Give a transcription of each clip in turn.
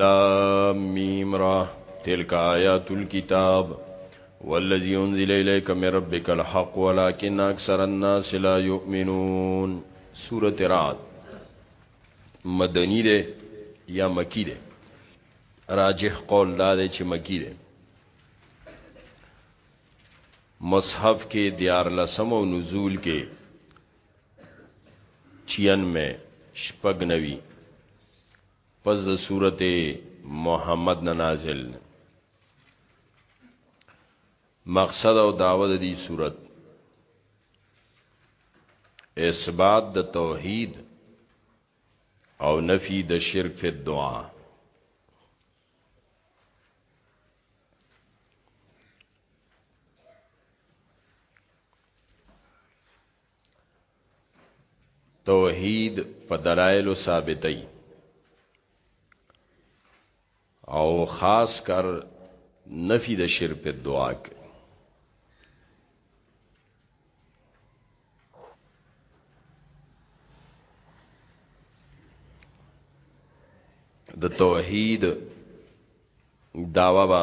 لام میم را تلک آیات الكتاب والذی انزل الیک من ربک الحق ولكن اکثر الناس لا یؤمنون سورۃ رعد مدنی ده یا مکی ده راجح قول دا ده چې مکی ده مصحف کې دیار لسم او نزول کې 96 شپږ نوي پس د صورت محمد نه نازل مقصد او دعوه د دې صورت اثبات د توحید او نفی د شرک فی الدعا توحید په دلایل ثابتای او خاص کر نفی د شرک په دعا کې د توحید داوا با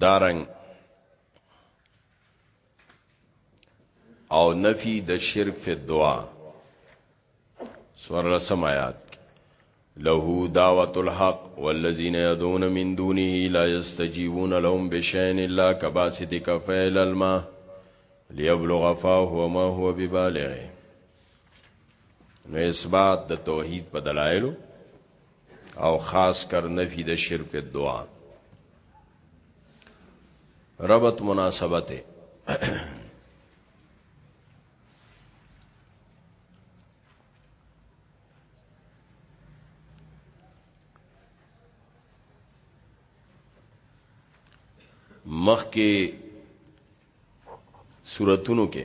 دارنګ او نفی د شرک فی الدعاء سور رسم آیات له دعوت الحق والذین يدعون من دونه لا يستجيبون لهم بشيء الا كباسط كفيه الى الماء ليبلغ فاه وما هو ببالغه نو اثبات د توحید په دلایلو او خاص کر نفی د شرک دعا ربط مناسبت مخ کې صورتونو کې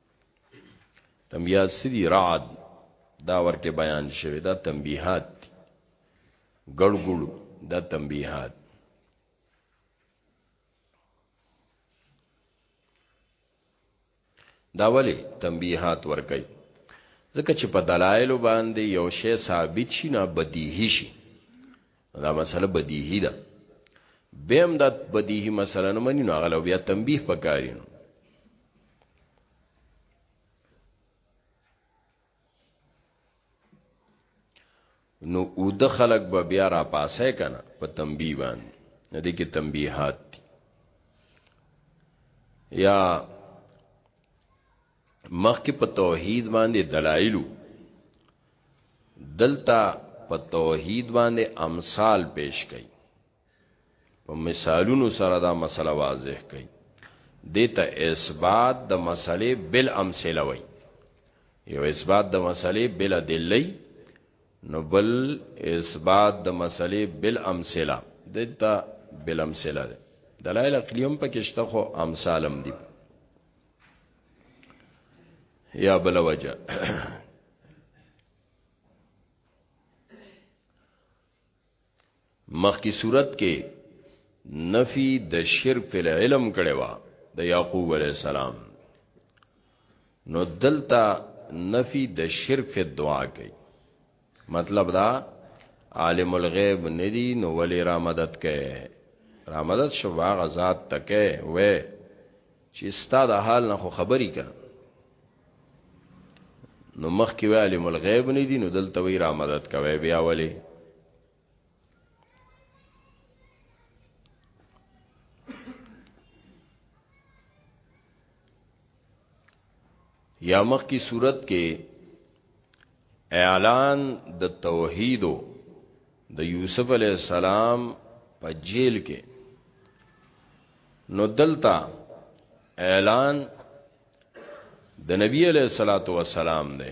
تنبیهات سری رعد دا ورکه بیان شوی دا تنبیهات ګړګړو دا تنبیهات دا ولی تنبیهات ورکي ځکه چې په دلایل باندې یو شی ثابت شي نه بدیهی شي دا مسله بدیهی ده بیم دا بدیهی مسله نه منی نو غلو بیا تنبیه پکارین نو او د خلق به بیا را پاسه کنه په تنبیه باندې نه دي کې تنبیهات یا مخکې په توحید باندې دلایل دلته په توحید باندې امثال پیش کړي په مثالونو سره دا مسله واضح کړي دته اثبات د مسلې بل امثله وي یو اثبات د مسلې بل دلی نو بل اثبات د مسلې بل امثله دلته بل امثله ده دلایل عقلیوم پکې شته خو امثالم دي یا بل وجه مخکی صورت کې نفی د شرک فی العلم کړي وا د یعقوب علی السلام نو دلته نفی د شرک فی الدعاء کوي مطلب دا عالم الغیب ندی نو ولی را مدد کئے را مدد شو باغ ذات تکئے وے چې ستا د حال نه خو خبري کا نو مخ کې عالم الغیب ندی نو دلته وی را مدد کوي بیا ولی یا مخ کی صورت کې اعلان د توحیدو د یوسف علی السلام په جیل کې نو دلتا اعلان د نبی علیہ الصلات والسلام دی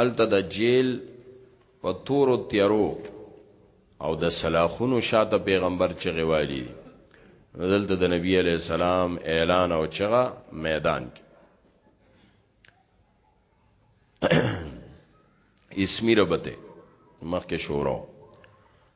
الته د جیل په تورو تیرو او د سلاخونو شاته پیغمبر چغه والی دلته د نبی علی السلام اعلان او چغه میدان کې اسمی ربته مخکې شورو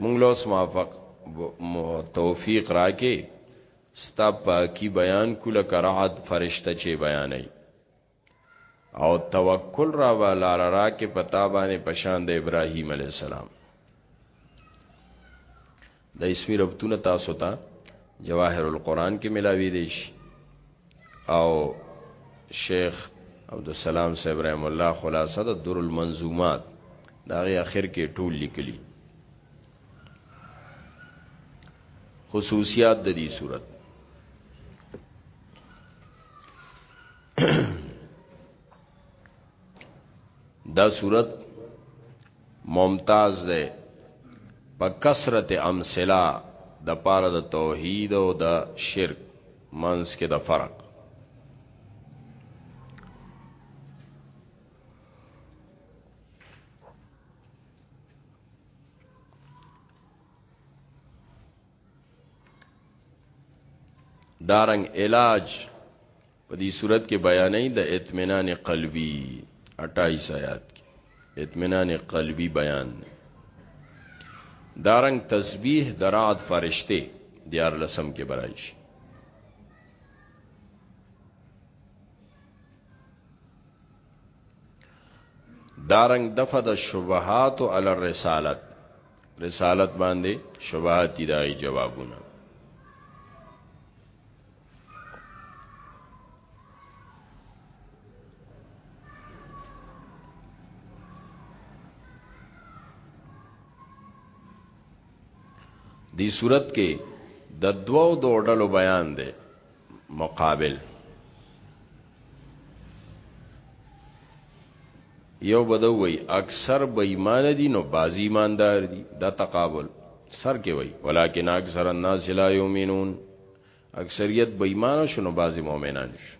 مونږ له اوس موافق توفیق راکې ستا پاکی بیان کوله کرعد فرشته چې بیانې او توکل را والا را کې پتا باندې پشان د ابراهیم علی السلام د اسمی ربطونه تاسو ته تا جواهر القرآن کې ملاوي دي شي او شیخ عبدالسلام صاحب رحم الله خلاصه د در المنظومات دا غي اخر کې ټول لیکلي خصوصیات د دې صورت دا صورت ممتاز ده په کثرت امثله د پاره د توحید او د شرک منځ کې د فرق دارنګ علاج په دې صورت کې بیانې د اطمینان قلبي 28 آیات اطمینان قلبی بیان دی دارنګ تسبیح دراد فرشته دیار لسم کې برایش دارنګ دفع د شبهات او علی الرسالت رسالت باندې شبهات دی جوابونه دی صورت کې د دوو د ډلو بیان دی مقابل یو بدوي اکثر بې ایمان دي نو بازي ایماندار دي دا تقابل سر کې وای ولکن اکثر الناس لا یؤمنون اکثریت بې ایمان شو نو بعضی مؤمنان شو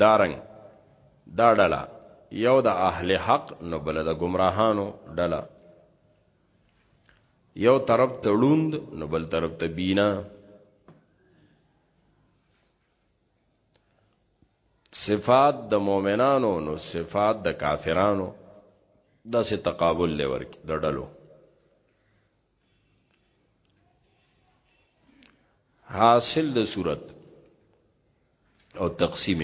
دارنګ دا ډله یو د اهل حق نو بل د گمراهانو ډله یو طرف ته ړوند نو بل طرف ته بینا صفات د مؤمنانو نو صفات د کافرانو دا سه تقابل لور د ډلو حاصل د صورت او تقسیم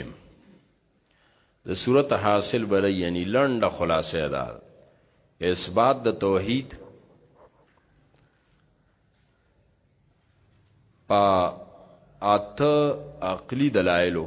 د صورت حاصل بل یعنی لنډه خلاصه ده اثبات د توحید په اته عقلی دلایلو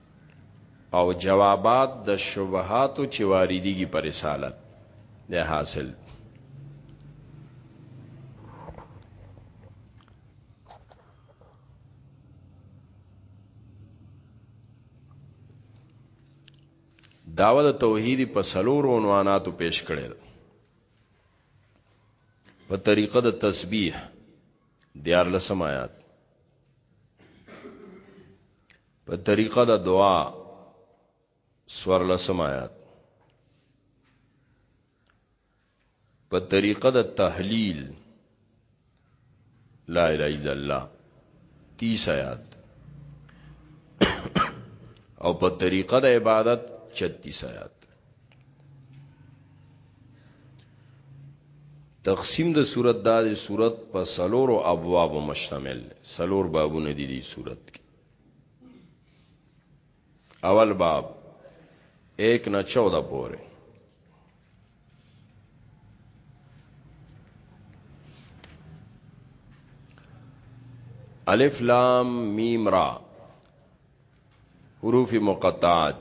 او جوابات د شبهاتو چې واردېږي پر رسالت د حاصل داوه د توحیدی په سلور عنواناتو پیش کړي په طریقه د تسبیح دیار لسم آیات په طریقه د دعا سورلسم آیات په طریقه د تحلیل لا اله الا الله 30 آیات او په طریقه د عبادت 36 آیات تقسیم د صورت دا د صورت په سلور او ابواب مشتمل سلور بابونه دي دي صورت کې اول باب 1 نه 14 پورې الف لام میم را حروف مقطعات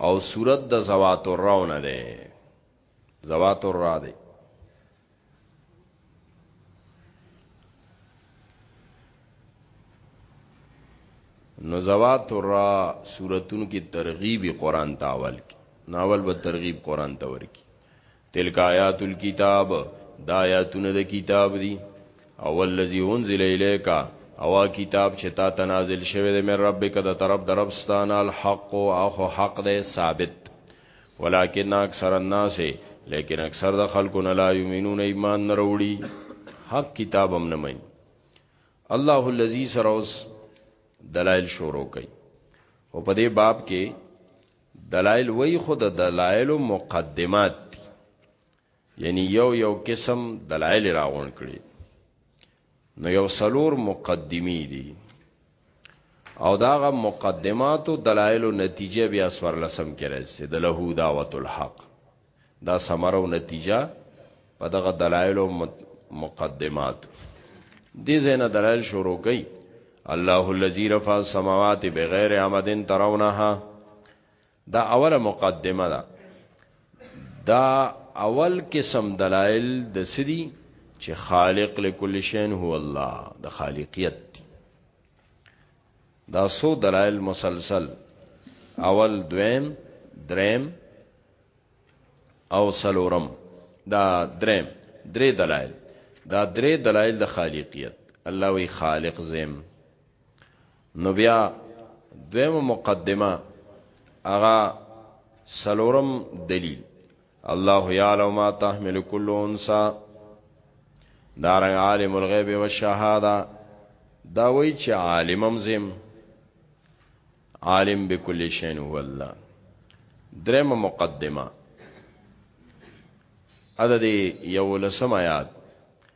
او صورت د زوات الرونه ده ذوات الرا دی نو زوات را صورتونو کې ترغیب قران ته اول کې ناول به ترغیب قران ته ورکی تلک آیات الكتاب دا آیاتونه د کتاب دي اول الذی انزل الیک او کتاب چې تا تنازل شوی د من ربک د طرف دربستانه الحق او حق ده ثابت ولكن اکثر الناس لیکن اکثر د خلکو نه لا یمنون ایمان نه وروړي حق کتاب هم نه مانی الله الذي سروس دلائل شروع کوي او په دې باب کې دلائل وای خود دلائل مقدمات یعنی یو یو قسم دلایل راغون کړي نو یو سلور مقدمی دي او داغه مقدمات او دلایل او نتیجه بیا سور لسم کې راځي د له دعوت الحق دا ثمره او نتیجه په دغه دلایل او مقدمات دي زنه دلایل شروع کړي الله الذي رفع السماوات بغیر عمد ترونها دا اوله مقدمه ده دا اول قسم دلائل د سری چې خالق لكل شین هو الله د خالقیت دی دا سو دلائل مسلسل اول دویم دریم او سلورم دا دریم درې دلائل دا درې دلائل د خالقیت الله وی خالق زم نو بیا دویمه مقدمه اغا سلورم دلیل الله یعلم ما تحمل كل انثى دارنګ عالم الغیب والشهاده دا وی چې عالمم زم عالم بكل شيء هو الله درم مقدمه عدد یو لسم آیات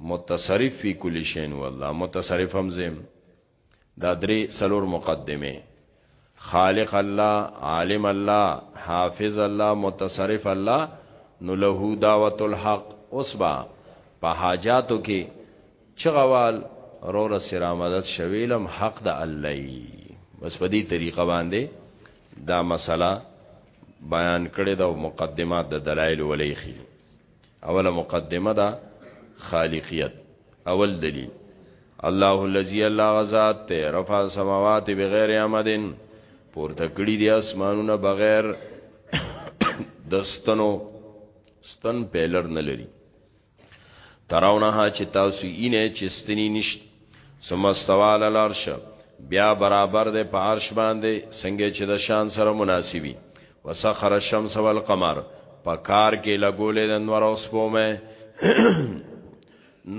متصرف فی کل شین والله متصرف هم زم دا درې سلور مقدمه خالق الله عالم الله حافظ الله متصرف الله نو له دعوت الحق اوسبا په حاجاتو کې چغوال رور سره مدد شویلم حق د الله بس په دې طریقه باندې دا مسله بیان کړی دا مقدمات د دلایل ولیخي اوله مقدمه دا خالقیت اول دلیل الله الذي الله غزاد ته رفع السماوات بغیر عمدن پور تکړی دی اسمانونه بغیر دستنو ستن پیلر نه لري تراونه چې تاسو اینه چې ستنی نشت ثم استوال الارش بیا برابر دی په عرش باندې څنګه چې د شان سره مناسبي وسخر الشمس والقمر په کار کې لګولې د نور او سپومه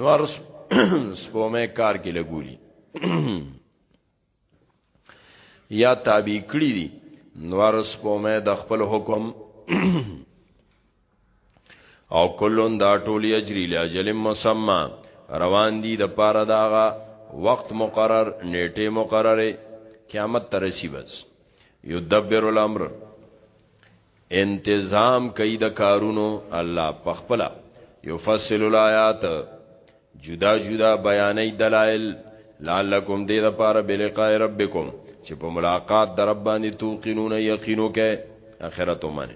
نور سپومه کار کې لګولي یا تابع کړی دي نور سپومه د خپل حکم او کلون دا ټول یجری لاجل مسمى روان دي د پاره داغه وخت مقرر نیټه مقرره قیامت ترسی بس یدبر الامر انتظام کوي د کارونو الله پخپلا یفصل الایات جدا جدا بیانې دلایل لعلکم دې د پاره بلقاء ربکم چې په ملاقات در باندې توقینون یقینو کې اخرت ومنه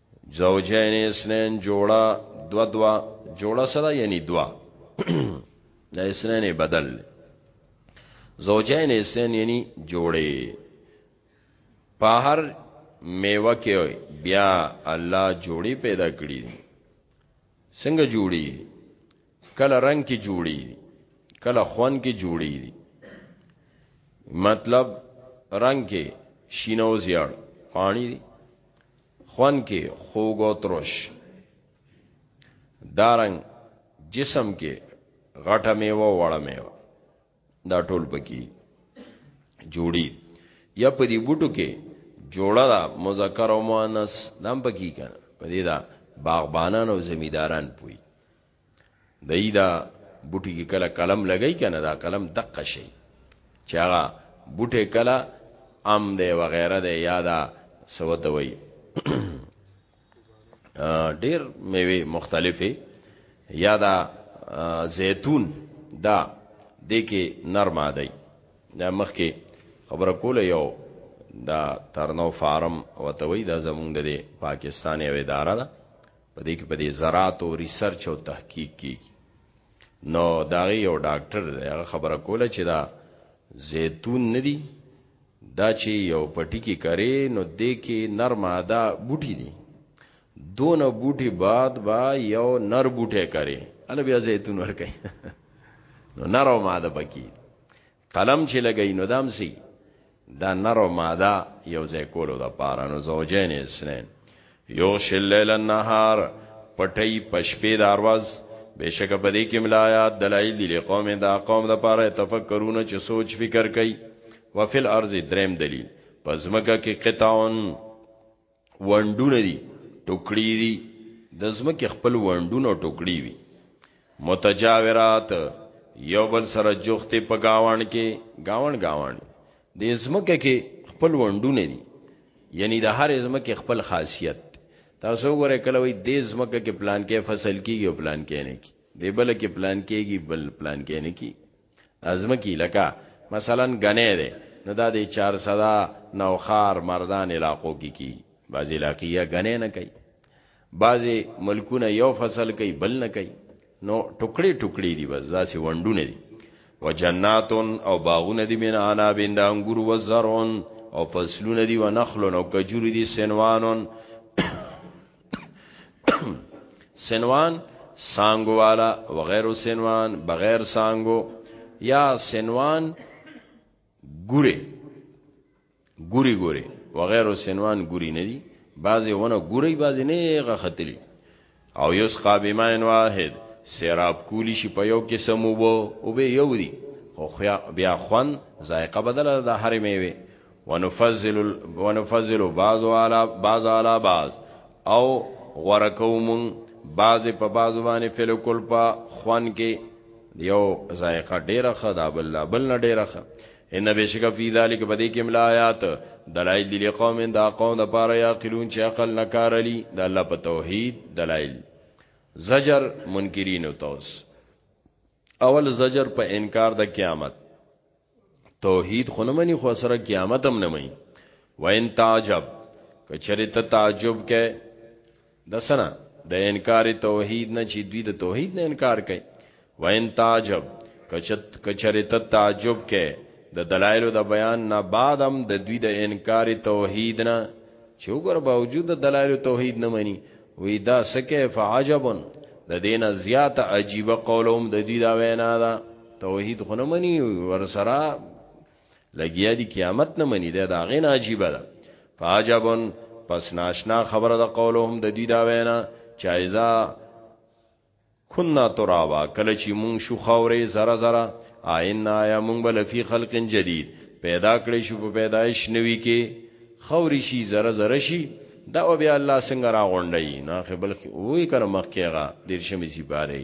زوجین اسنین جوړا دو دوا جوړا سره یعنی دوا د اسنین بدل زوجین اسنین یعنی جوړې په هر میوه کې بیا الله جوړي پیدا کړی څنګه جوړي کله رنگ کې جوړي کله خوان کې جوړي مطلب رنگ کې شینو زیړ پانی دی خوند کې خوږ او ترش دارنګ جسم کې غټه میوه وړه میوه دا ټول پکې جوړي یا په دې بوټو کې جوړه دا مذکر او مؤنث دام پکې کړه په دې دا باغبانان او زمیداران پوي دای دا بوټي کې کله قلم لګی کنه دا قلم دقه شي چې هغه بوټي کله ام دی وغیرہ دی یا دا سوت وای ډیر میوه مختلفه یا دا زیتون دا د کې نرمه دی دا مخ کې خبره کوله یو دا ترنو فارم وتوی دا زمونږ د پاکستان یو اداره ده په دې کې په دې زراعت او ریسرچ او تحقیق کیږي نو دا یو ډاکټر دی هغه خبره کوله چې دا زیتون ندی دا چې یو پټی کې کرے نو دې کې نرمه دا بوټي دي دون بوټي بعد با یو نر بوټي کرے اله بیا زیتون ور کوي نو نرمه دا بکی قلم چې لګی نو دام سی دا نرو ماده یو ځای کولو د پاره نو زوجین اسنین یو شل لیل النهار پټی پشپې داروز بشک په دې کې ملایات دلایل دي قوم دا قوم د پاره تفکرون چې سوچ فکر کوي وفل ارض دریم دلیل پزمکه کې قطعون ونډونه دي، ټوکړي دي، د ځمکې خپل ونډونه او ټوکړي وي. متجاورات، یو بل سره جوختې په ګاوڼ کې، ګاوڼ ګاوڼ دي، دې ځمکه کې خپل ونډونه دي، یعنی د هرې ځمکې خپل خاصیت دی. تاسو وګورئ کله وایي دې ځمکه کې پلانکی فصل کېږي او پلانکی نه کېږي، دې بله کې پلانکی کېږي بل پلانکی نه کېږي. ازمکی لکه مثلا ګنی دی نو دا دی چارسده نوخار مردان علاقو کی کی بعضی علاقی یا ګنی نه کوي بعضی ملکونه یو فصل کوي بل نه کوي نو ټوکړي ټوکړي دي بس داسې وندونه دي وجناتون او باغونه دي من انا بند انګور و زرون او فصلونه دي و نخلون او کجور دي سنوانون سنوان سانګو والا وغیر سنوان بغیر سانګو یا سنوان ګوري ګوري ګوري وغیر سنوان ګوري نه دي بعضی ونه ګوري بعضی نه غختلی او یوس قابمان واحد سیراب کولی شي په یو کې سمو وو او به یو دي خو بیا خوان ذایقه بدله د هر میوه ونفضل ونفضل بعض على بعض على بعض او غورکو مون بعض په بعض باندې فل کول په خوان کې یو ذائقه ډیره خدا بل بل نه ډیره خ ان بشک فی ذلک بدی کې ملایات دلائل دی قوم دا قوم د پاره یا قلون چې عقل نه کار علی د الله په توحید دلائل زجر منکرین او توس اول زجر په انکار د قیامت توحید خونه منی خو سره قیامت هم نه منی وین تعجب کچری ته تعجب کې دسنا د انکار توحید نه چې دوی د توحید نه انکار کوي وین تعجب کچت کچری ته تعجب کې د دلایلو د بیان نه بعد هم د دوی د انکار توحید نه چې وګوره باوجود د دلایلو توحید نه مني وی دا سکه فعجبن د دینه زیاته عجیب قولهم د دوی دا وینا ده توحید خو نه مني ور سره لګیا دي قیامت نه مني دا دا غین عجیب ده فاجبن پس ناشنا خبره د قولهم د دوی دا وینا چایزا کنا ترابا کله چې مونږ شو خورې زره زره آینا یا مونږ بل فی خلق جدید پیدا کړی شو په پیدایش نوی کې خوري شي زره زره شي دا بیا الله څنګه راغونډي نه خپل وې کړه مخکېغه دیر شمې سی بارې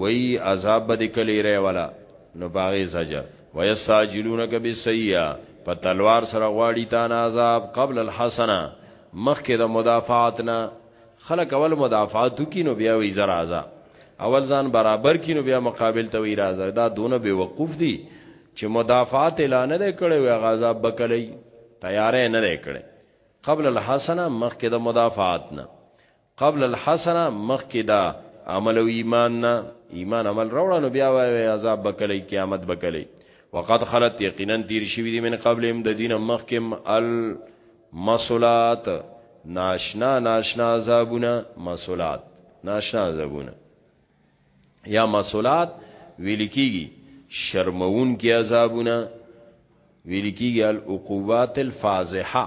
وی عذاب به د کلی ری ولا نو باغې زجر ويستعجلونک بالسيئه په تلوار سره غواړي تا نه عذاب قبل الحسنه مخکې د مدافعات نه خلک اول مدافعات کی نو بیا وی زر عذاب اول ځان برابر کی نو بیا مقابل ته وی راځه دا دونه به وقوف دي چې مدافعات اعلان نه کړي وی غذاب بکلی تیارې نه کړي قبل الحسنه مخکې د مدافعات نه قبل الحسن مخکې دا عمل او ایمان نه ایمان عمل راوړه نو بیا وای عذاب بکلی قیامت بکلی وقد خلت یقینا تیر شوی دی من قبلهم د دین مخکم المسلات ناشنا ناشنا عذابونه مسلات ناشنا عذابونه یا مسلات ویل کیږي شرمون کې عذابونه ویل کیږي العقوبات الفاضحه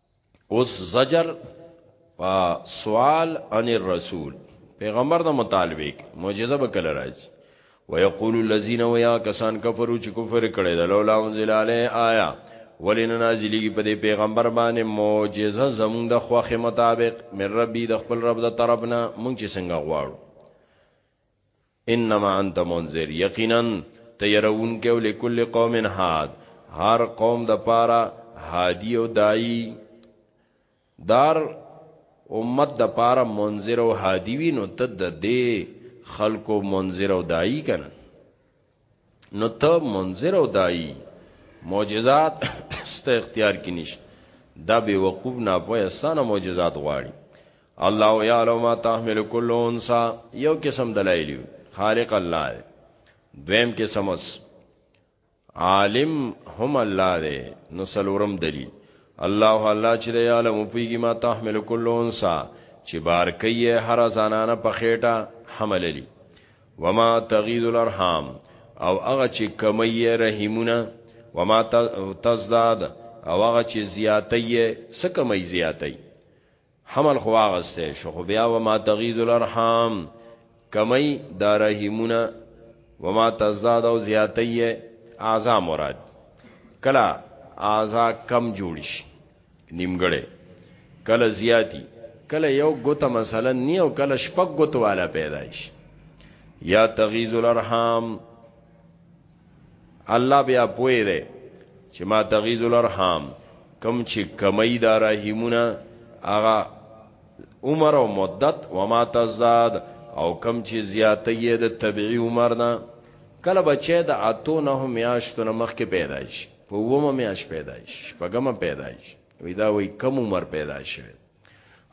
اوس زجر په سوال ان الرسول پیغمبر د مطالبه معجزه به کله راځي ويقول الذين ويا کسان کفرو چې کفر کړي د لولا انزل عليه آیا ولین نازلی په دې پیغمبر باندې معجزه زموږ د خوخه مطابق من ربي د خپل رب د طرفنا مونږ چې څنګه غواړو انما انت منذر یقینا ته يرونکی او لكل قوم هاد هر قوم د پاره هادی او دای دار امت د پاره منذر او هادی وی نو ته د دې خلکو منذر او دای کنه نو ته منذر او دای معجزات ست اختیار کې نشته دا به وقوف نه په اسانه معجزات غواړي الله یعلم ما تحمل كل انثى یو قسم دلایل خالق الله دویم قسم اس عالم هم الله دی نو سلورم دلیل الله الله چې دی عالم پیږي ما تحمل كل انثى چې بار کوي هر زنانه په خېټه حمل لري وما تغیز الارحام او هغه چې کمی رحمونه وما تزداد او هغه چې زیاتې سکمې زیاتې حمل خو واغسته شو خو بیا وما تغیز الارحام کمی دا رحمونه وما تزداد او زیاتې اعضا مراد کلا اعضا کم جوړ شي نیمګړی کله زیاتی کله یو ګوته مثلا نی او کله شپږ ګوت والا پیدایش یا تغیز الارحام الله بیا پوی دی چې ما تغیز الارحام کم چې کمی دا رحیمونه هغه عمر او مدت و ما تزداد او کم چې زیاته یې د طبيعي عمر نه کله بچې د اتو نه میاشتو نه مخکې پیدا شي په ومه میاش پیدایش پګم پیدایش وی دا وی کم عمر پیدا شوه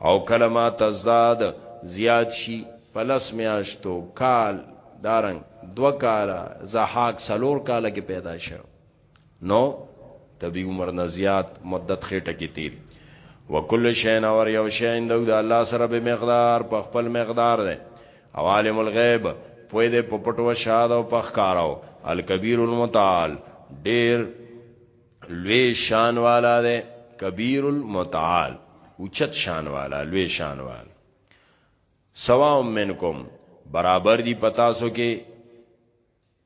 او کلمه تزداد زیات شي پلس میاشتو کال دارنګ دو کالا زحاک سلور کالا کې پیدا شو نو طبی عمر نه زیات مدت خېټه کې تیر وکل شین اور یو شین د الله سره به مقدار په خپل مقدار ده او عالم الغیب پوی دی په پټو او شاد او پخکارو الکبیر المتعال ډیر لوی شان والا دی کبیر المتعال اوچت شان والا لوی شان والا سوا منکم برابر دی پتا سو کې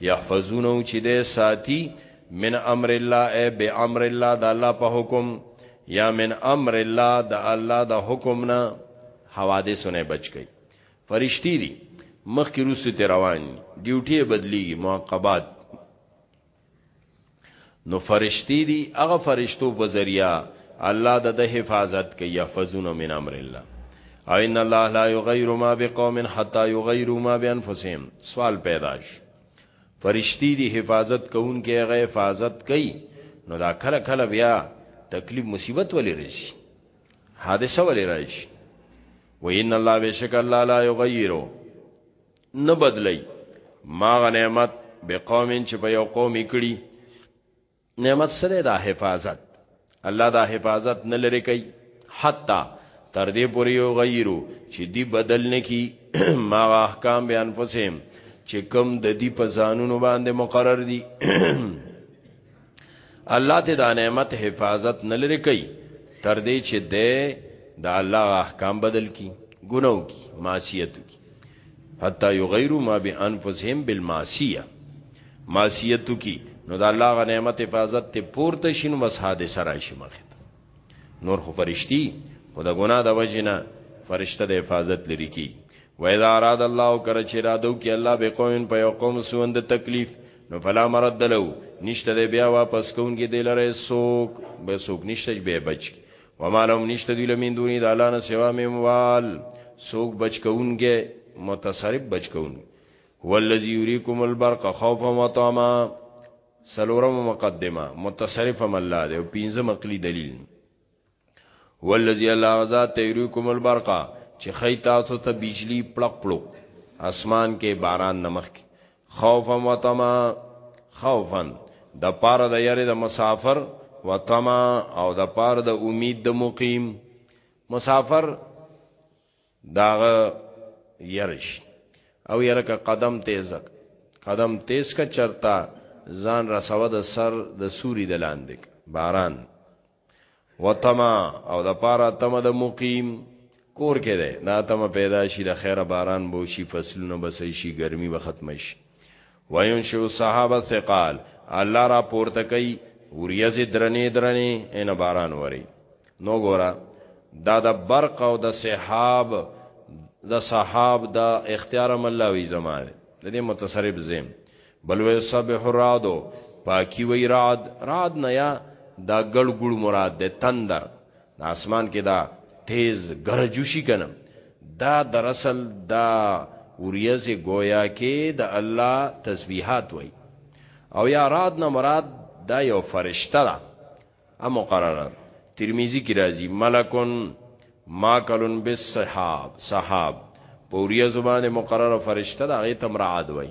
یحفظونه چې د ساتي من امر الله ای به امر الله د الله په حکم یا من امر الله د الله د حکم نه حوادثونه بچ کی فرشتي دي مخکې روسو ته روان ډیوټي بدلیږي معقبات نو فرشتي دي هغه فرشتو په ذریعہ الله د د حفاظت کوي يحفظون من امر الله او ان الله لا یغیر ما بقوم حتا یغیروا ما بانفسهم سوال پیداش فرشتي دي حفاظت کوونکې هغه حفاظت کوي نو دا کله کله بیا تکلیف مصیبت ولې راشي حادثه ولې راشي و ان الله بشک الله لا یغیرو نه بدلی ما غ نعمت به قوم چې په یو قوم کړي نعمت سره دا حفاظت الله دا حفاظت نه لري کوي حتا تر دې پورې یو غیرو چې دی بدل نه کی ما احکام بیان فسهم چې کم د دی په ځانونو باندې مقرر دي الله دې دا نعمت حفاظت نه لري کوي تر دې چې دې دا الله احکام بدل کی ګناو کی معصیت کی حتا یغیروا ما بانفسهم بالمعصیه معصیت کی نو دا الله غ نعمت حفاظت ته پورته شین وس حادثه راشي مخه نور خو فرشتي خو د ګناه د وجنه فرشته د حفاظت لري کی و اذا اراد الله کر چې را دو کې الله به قوم په یو قوم سوند تکلیف نو فلا مرد له نشته د بیا واپس کوونکی دی لره سوک به سوک نشته به بچ و مالهم نشته دی لمن دونی د الله نه سوا میموال سوک بچ کوونکی متصرف بچ کوونکی هو الذی یریکم البرق خوفا وطمعا څلورمه مقدمه متصرف هم الله دی او پنځم عقلی دلیل والذي الله غزا تیریکم البرقا چې خی تاسو ته بجلی پړق پړق اسمان کې باران نمخ کې خوفا وطما خوفا د پاره د یری د مسافر وطما او د پاره د امید د مقیم مسافر داغه يرش او یره که قدم تیز قدم تیز کا چرتا ځان رسو د سر د سوري د لاندې باران وتما او د پارا تم د مقیم کور کې ده دا تم پیدا شي د خیره باران بو شي فصلونه بس شي ګرمي به ختم شي وینشو صحابه ثقال الله را پورته کوي وریځې درنې درنې ان باران وری نو ګورا دا د برق او د سحاب د صحاب د اختیار ملاوی زمانه د دې متصرف زم بل وی صبح رادو پاکی وی راد راد نه یا دا ګړ ګړ مراد ده تندر د اسمان کې دا تیز ګرجوشي کنه دا دراصل دا وریځ گویا کې د الله تسبیحات وای او یا رات نه مراد دا یو فرشته ده ا مقرره ترمذی کی راځي ملکون ماکلون بالصحاب صحاب پوریا زبان مقرره فرشته ده غي تمرعاد وای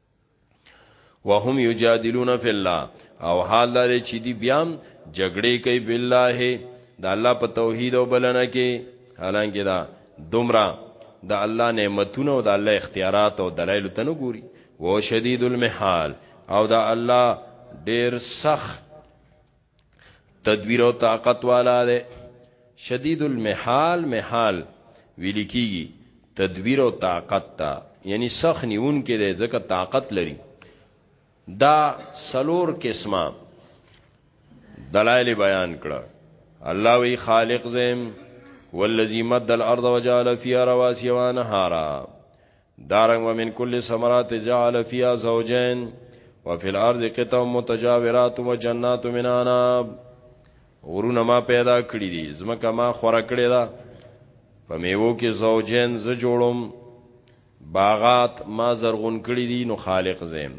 وهم یجادلون فی الله او حال لري چې دی بیا جګړې کوي بالله د الله په توحید او بلنه کې حالانکه دا دومره د الله نعمتونه او د الله اختیارات او دلایل ته نه ګوري و شدید المحال او دا الله ډیر سخت تدبیر او طاقت والا ده شدید المحال محال ویل کیږي تدبیر او طاقت تا یعنی سخ نیون کې ده ځکه طاقت لري دا سلور قسمه دلایل بیان کړه الله وی خالق زم والذي مد الارض وجعل فيها رواسي وانهارا دارنګ ومن کل ثمرات جعل فيها زوجين وفي الارض قطع متجاورات وجنات من اناب ورونه ما پیدا کړی دي زمکه ما خوره کړی دا په میوو کې زوجین ز جوړم باغات ما زرغون کړی دي نو خالق زم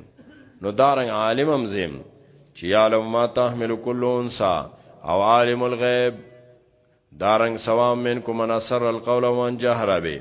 نو دارنګ عالمم زم چې عالم ما تحمل كل انسا او عالم الغیب دارنګ سوام منکم من اثر القول وان جهر به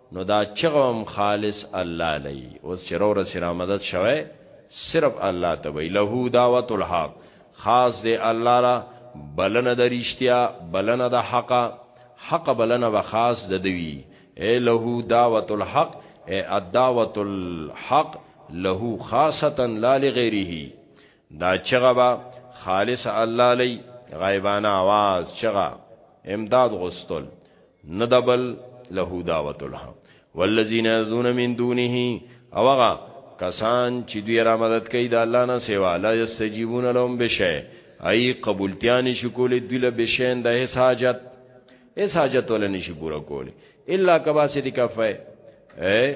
نو دا چغم خالص الله لئی اوس چې رو رسی را مدد شوه صرف الله ته وی له دعوت الحق خاص دی الله را بلنه د رښتیا بلنه د حق حق بلنه و خاص د دوی اے له دعوت الحق اے الدعوت الحق له خاصتا لا لغیره دا چغه با خالص الله لئی غایبانه आवाज چغه امداد غستل ندبل له دعوت الها والذین یذون من دونه او هغه کسان چې دوی را مدد کوي د الله نه سیوا لا یستجیبون لهم بشی ای قبولتیا نشي کولی دوی له بشین د هیڅ حاجت هیڅ حاجت ول نشي پوره کولی الا کباسه دی کفه اے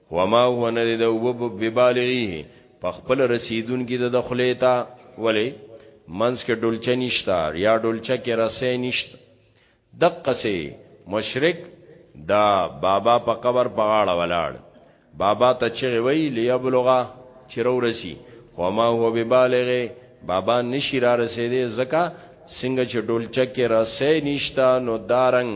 وما هو نه دی د وب ببالغیه په خپل رسیدون کې د دخلې تا ولی منس کې ډولچه نشتا یا ډولچه کې رسې نشت دقه سي مشرک دا بابا په قبر په غاړه ولاړ بابا ته چې وی لیبلغه چې رو رسی وما هو ببالغه بابا نشی را رسیدې زکه څنګه چې ډولچه کې رسې نشتا نو دارنګ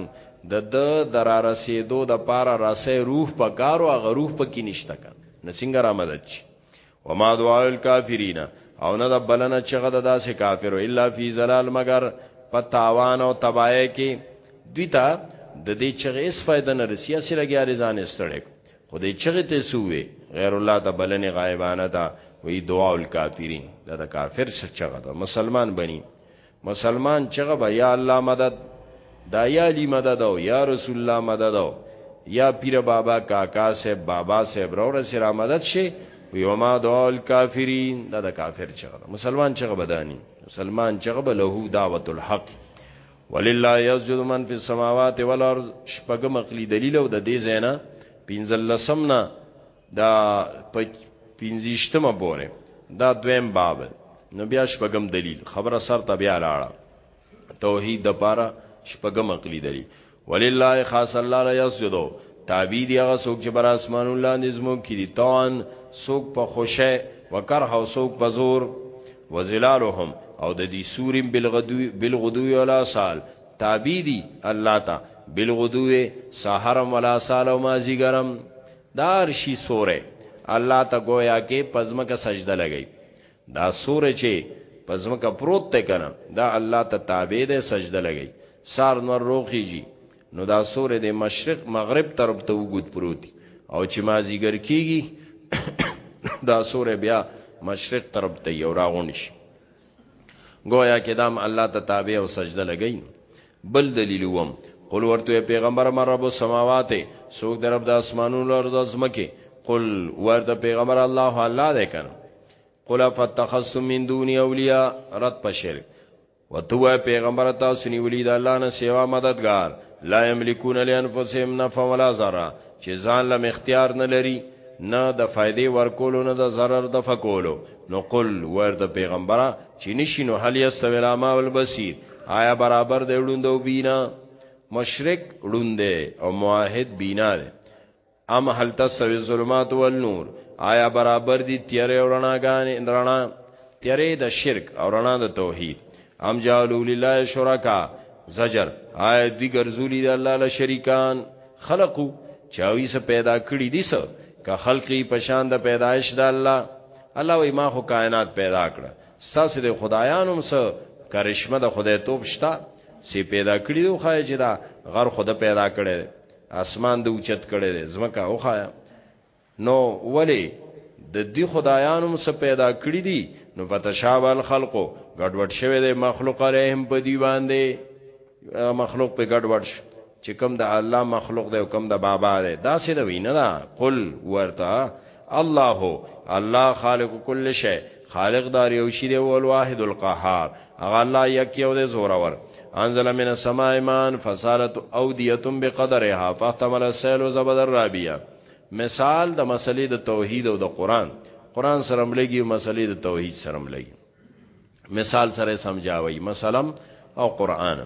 د ده د را رسېدو د پاره راسه روح په کارو هغه روح په کې نشته که نه څنګه را مدد شي وما دعاء الکافرین او نه د بلنه چغه د داسې کافرو الا فی زلال مگر په تاوان او تباہی کې دوی ته د دې چغه اس فائدہ نه رسیا سره لګیا رضان استړک خو دې چغه ته سوې غیر الله ته بلنه غایبانه ده وی دعاء الکافرین دا د کافر څخه چغه ده مسلمان بنی مسلمان چغه به یا الله مدد دا یا علی مدد او یا رسول الله مدد او یا پیر بابا کاکا صاحب بابا صاحب رور سره مدد شي ویو ما دول کافرین دا د کافر چغه ده مسلمان چغه بدانی مسلمان چغه به له دعوت الحق ولله یسجد من فی السماوات والارض شپږم عقلی دلیل او د دې زینا پنځل لسمنا دا په پنځشتمه بوره دا دویم باب نو بیا شپږم دلیل خبره سر ته بیا لاړه توحید د پاره شپږم عقلی دلیل ولله خاص الله لا یسجدو تابع دی هغه څوک چې بر اسمان الله نظمو کې دي توان څوک په خوشه وکر هو څوک په زور وزلالهم او د دې سورم بالغدو بالغدو ولا سال تابع دي الله تا بالغدو سحر ولا سال او مازیګرم دا عرشی سوره الله ته گویا کې پزمکه سجده لګی دا سوره چې پزمکه پروت ته کنه دا الله ته تابع ده سجده لګی سار نور روخیږي نو دا سوره د مشرق مغرب طرف ته وګد پروتي او چې مازیګر کیږي دا سوره بیا مشرق طرف ته یو راغون شي گویا کې دام الله ته تابع او سجده لګی بل دلیل اووم، قل ورته وایه پیغمبره من رب السماوات، څوک دی رب د اسمانونو والارض او ځمکې، قل ورته پیغمبره الله الله دی کنه، قل افاتخذتم من دونه اولیاء، رد په شرک، ورته وایه پیغمبره تاسو نیولي د الله نه سوا مددګار، لا یملکون لانفسهم نفعا ولا ضرا، چې ځان له اختیار نه لري نه د فایدې ورکولو نه د ضرر دفع کولو، نو قل ورته پیغمبره چې نشي نو هل یستوی الاعمی والبصیر، آیا برابر دی ړوند او بینا مشرک ړوند او موحد بینا دی ام هل تسوی الظلمات والنور آیا برابر دي تیرې او رڼاګانې رڼا تیرې د شرک او رڼا د توحید ام جالو لله شرکا زجر آیا دوی ګرځولي د الله له شریکان خلقو چاوي سه پیدا کړی دي سه که خلقي پشان د پیدایش د الله الله وای ما خو کائنات پیدا کړ ستاسو د خدایانو سره کرشمه د خدای توپ شته سی پیدا کړی دی خو چې دا غر خود پیدا کړی دی اسمان د اوچت کړی دی زمکه او خایا نو ولی د دې خدایانو مس پیدا کړی دي نو فتشاب الخلق ګډوډ شوی دی مخلوق علیهم په دی باندې مخلوق په ګډوډ شو چې کوم د الله مخلوق دی او کوم د بابا دی دا څه نه وینه نه قل ورته الله الله خالق کل شی خالق دار یو شی دی او الواحد القهار هغه الله یک یو دی زورور انزل من السماء ماء فسالت اوديه بقدرها فاحتمل السيل زبد الرابيه مثال د مسلې د توحید او د قران قران سره ملګي مسلې د توحید سره ملګي مثال سره سمجاوي مثلا او قران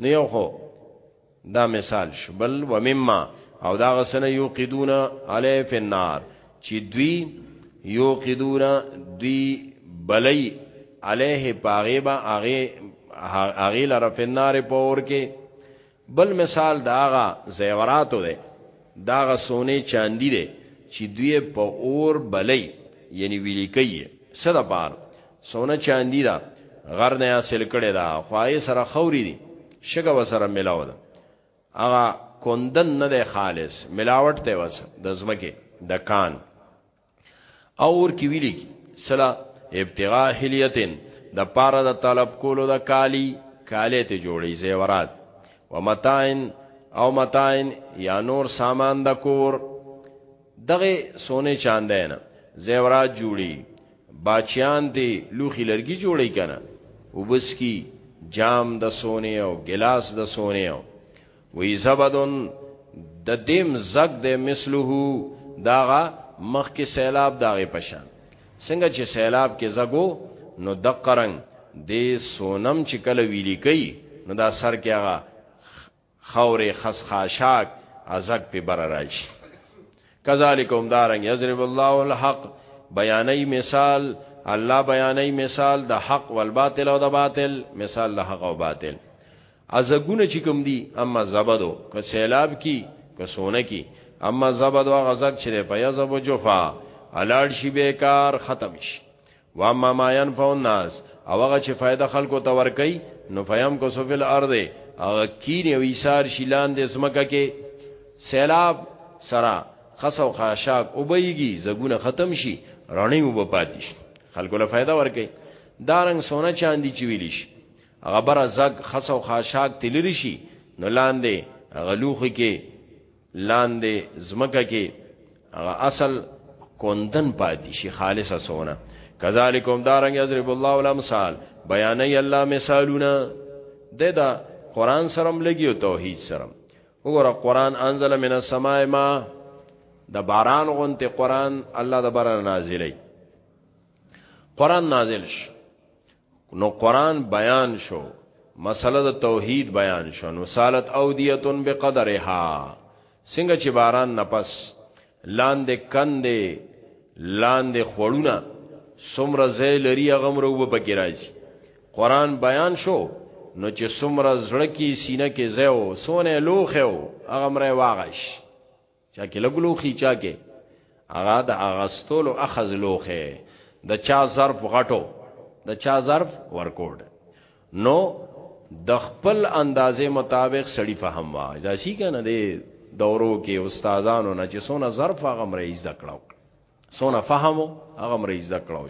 نو یو خو دا مثال شو بل و مما او دا غسنه یو قیدون علی فی النار چې دوی یو قیدون دوی بلی علیه پاغیبا اغه اغه لره فی النار پور کې بل مثال داغه زیوراتو ده داغه سونه چاندی ده چې دوی په اور بلی یعنی ویلی کوي صد بار سونه چاندی دا غر نه حاصل کړي دا خوای سره خوري دي شګه وسره ملاو ده هغه کندن نه ده خالص ملاوت ته وس د زمکه د کان اور کی ویلی کی سلا ابتغاء حلیتن د پاره د طلب کولو د کالی کالی ته جوړی زیورات ومتاین او متاین یا نور سامان د کور دغه سونه چاندې نه زیورات جوړي باچیان دی لوخي لرګي جوړي کنه وبس کی جام د سونه او ګلاس د سونه او وی زبدن د دیم زګ د مثله داغه مخ کې سیلاب داغه پشان څنګه چې سیلاب کې زګو نو د قرنګ د سونم چې کله ویلی کوي نو دا سر کې هغه خاورې خس خاشاک ازګ په بر راشي کذالک هم دارنګ یضرب الله الحق بیانې مثال الله بیانې مثال د حق والباطل او د باطل مثال د حق او باطل ازګونه چې کوم دي اما زبدو که سیلاب کی که سونه کی اما زبدو غزک چې په یزب جفا الاړ شي بیکار ختم شي واما ما ينفع الناس او هغه چې فائدہ خلکو ته ور کوي نو فیم کو سفل ارض هغه کین او ایثار شیلان د اسمکه کې سیلاب سرا خسو خاشاک او بیږي زګونه ختم شي رڼی وب پاتې شي خلکو له فائدہ ور کوي دارنګ سونه چاندي چې ویل شي هغه بر زګ خسو خاشاک تلری شي نو لاندې غلوخ کې لاندې زمکه کې هغه اصل کوندن پاتې شي خالصه سونه کذالکم دارنګ یضرب الله الامثال بیان ای الله مثالونه د دا قران سره ملګي او توحید سره وګوره قران انزل من السماء ما د باران غونته قران الله د باران نازلې قران نازل شي نو قران بیان شو مسله د توحید بیان شو نو سالت اودیتون بقدرها څنګه چې باران نفس لاندې کندې لاندې خړونه سمره زې لري غمره وب پکې راځي قران بیان شو نو چې سمره زړه کې سینه کې زو سونه لوخه او غمره واغش چا کې لګلو خي چا کې هغه د اغستولو اخذ لوخه د چا ظرف غټو د چا ظرف ورکوډ نو د خپل اندازې مطابق سړی فهم وا ځاسي کنه د دورو کې استادانو نه چې سونه ظرف هغه مری زده کړو سونه فهم هغه مری زده کړو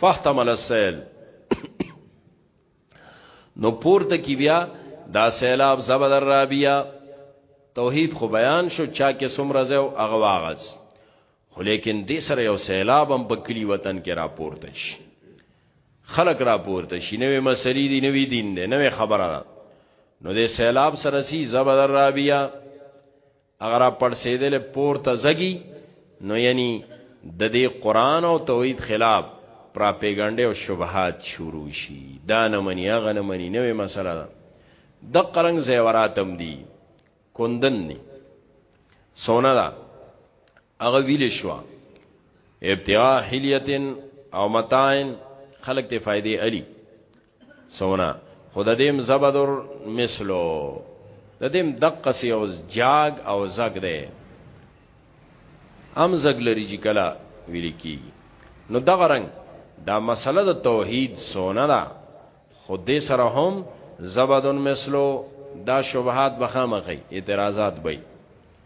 فاحتمل السيل نو پورته کی بیا دا سیلاب زبد الرابیه توحید خو بیان شو چا کې سمره زو هغه واغس خو لیکن دې سره یو سیلاب هم په کلی وطن کې راپورته شي خلق راپورته شي نوې مسلې دي نوې دین دي نوې خبره ده نو دې سیلاب سره سي زبر رابیا اگر پړسیدل پورته زګي نو یعنی د دې قران او توحید خلاف پراپګاندا او شبهات شروع شي دا نه مني هغه نه مني نوې مسله ده د قرنګ زیوراتم دي کندن نه سونا ده هغه ویل شو ابتغاء حلیتن او متاعن خلق ته فائدې علي سونا خود دیم زبدر مثلو د دیم دقه سی او جاګ او زګ ده ام زګ لري چې کلا ویل کی نو دغه رنگ دا مسله د توحید سونه ده خود دې سره هم زبدن مثلو دا شبهات بخامه کوي اعتراضات به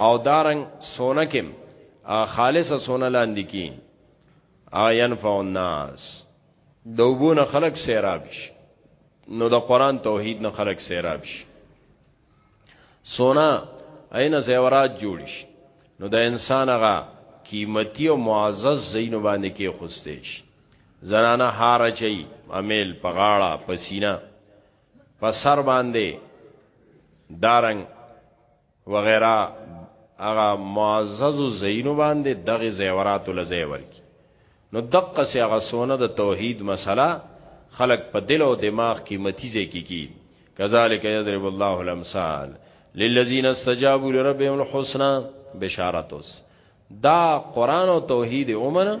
او دارنګ سونه کې خالصه سونه لاندې کی آین فوناس دوبونه خلق سیراب شي نو د قران توحید نه خلق سیراب شي سونا عین زیورات جوړ شي نو د انسان هغه قیمتي او معزز زین باندې کې خوستې شي زنانه هار چي امیل پغاړه پسینه په سر باندې دارنګ وغیرہ هغه معزز زینو باندې دغه زیورات لزی ورکی نو دقه سی هغه سونه د توحید مسله خلق په دل او دماغ کې متیزه کی کی کذالک یضرب الله الامثال للذین استجابوا لربهم الحسنى بشارتوس دا قران او توحید اومنه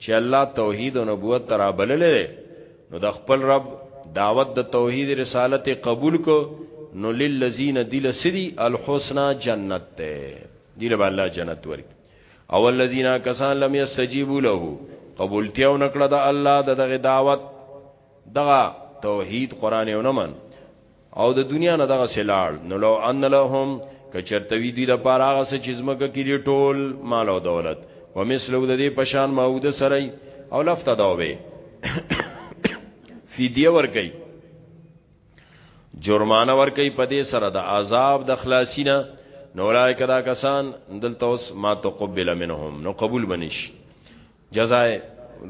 چې الله توحید او نبوت ته رابللی دی نو د خپل رب دعوت د توحید رسالت قبول کو نو للذین دل سدی الحسنا جنت ته دی له الله جنت ورک او الذین کسان لم یستجیبوا له قبولتیا او نکړه د الله دغه دعوت دغه توحید قران او نمن او د دنیا نه دغه سلاړ نو لو ان لهم کچرتوی دی د پاره هغه څه چې زمکه کې ټول مال او دولت ومثلو د دې پشان ماود سره او لفته دا وې فدیه ور کوي جرمانه ور کوي په دې سره د عذاب د خلاصینا نو لای کدا کسان دلته اوس ما تقبل منهم نو قبول بنش جزاء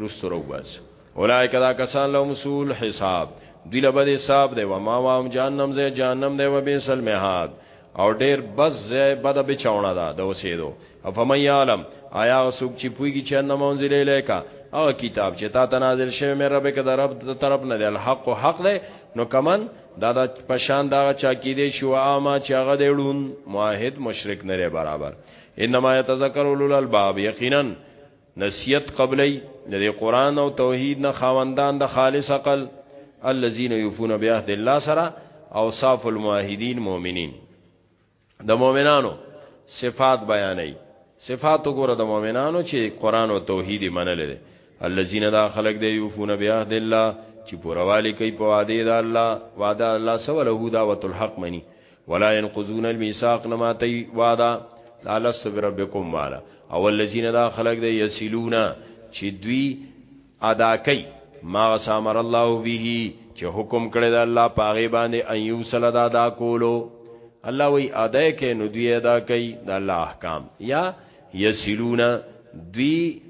رستو رو بس اولائک دا کسان لهم سول حساب دی لبد حساب دی و ما وام جهنم زی جهنم دی و بیسل مهاد او ډیر بس زی بد بچاونه دا د اوسېدو افمن یعلم آیا سوک چې پویږي چې انما انزل الیکا او کتاب چې تا ته نازل شوی مې رب کې د رب د طرف نه دی الحق او حق دی نو کمن دا د پشان دا چا کې دی شو اما چې هغه دی ړون موحد مشرک نه برابر انما یتذکر اولل الباب یقینا نصیحت قبلی د قران او توحید نه خاوندان د خالص عقل الذين يفون بعهد الله سره او صاف الموحدین مؤمنین د مؤمنانو صفات بیانې صفات وګوره د مؤمنانو چې قران او توحید منل دي الذين دا خلق دی يفون بعهد الله چې پوروالی کوي په وعده د الله وعده الله سو له دعوت الحق مني ولا ينقضون الميثاق نماتي وعده لا لست بربكم والا او الذين دا خلق دي يسلون چې دوی ادا کوي ما سامر الله به چې حکم کړی دا الله پاغه باندې ايو سلا دا دا کولو الله وی ادا کې نو دوی ادا کوي دا الله احکام یا يسلون دوی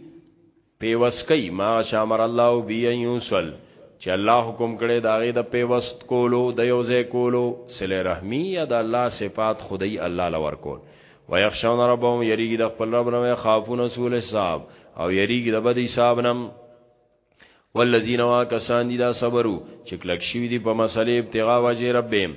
پيوست کوي ما هغه چا امر الله بي ان يوصل چې الله حکم کړي دا غي د پيوست کولو د یو ځای کولو صله رحمی یا د الله صفات خدای الله لور کول ويخشون ربهم یریږي د خپل رب نه خافون رسول حساب او یریږي د بد حساب نم والذین واکسان دي دا صبرو چې کلک شي دي په مسلې ابتغاء وجه ربهم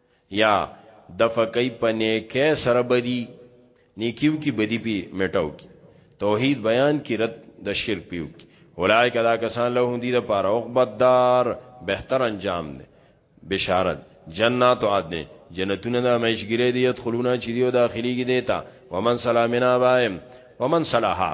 یا دفع کوي په نیکه سره بدی نیکیو کی بدی پی میټاو کی توحید بیان کی رد د شرک پیو کی اولای کدا کسان له دی د پاره عقبت دار بهتر انجام دی بشارت جنات عدن جنتونه د مشګری دی یدخلونا چې دیو داخلي کې دیتا ومن سلامنا بایم ومن صلاحا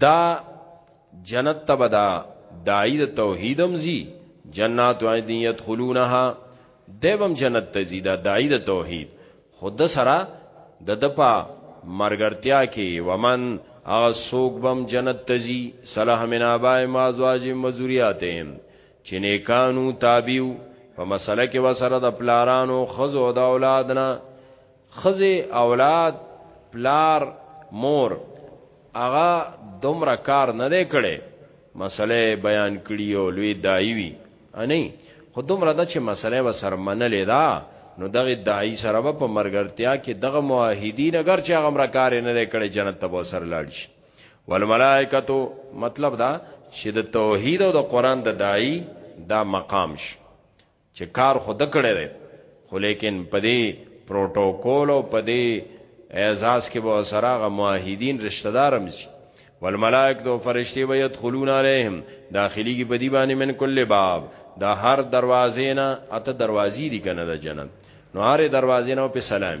دا جنت تبدا دای د توحیدم زی جنات عدن يدخلونها دیوم جنت ته زی دا دای د توحید خود سره د دپا مرګرتیا کې ومن هغه سوق بم جنت ته زی صلاح من ابای ما زواج مزوریاتهم چې نیکانو تابعو په مسله کې وسره د پلارانو خزو د اولادنا خزه اولاد پلار مور اغا دومره کار نه دی کړي مسله بیان کړي او لوی دای وی اني خو دومره د چې مسله وسر منلې دا نو دغه دای سره په مرګرتیا کې دغه موحدین اگر چې هغه مر کار نه دی کړي جنت ته به سر لاړ شي والملائکتو مطلب دا چې د توحید او د قران د دای دا مقام شي چې کار خو د کړی دی خو لیکن په دې پروتوکول او په دې اعزاز کې به سره غ معاهدین رشتہ دارم شي والملائک دو فرشتي به يدخلون عليهم داخلي کې بدی باندې من کل باب دا هر دروازې نه اته دروازې دي کنه د جنت نو هر دروازې نه په سلام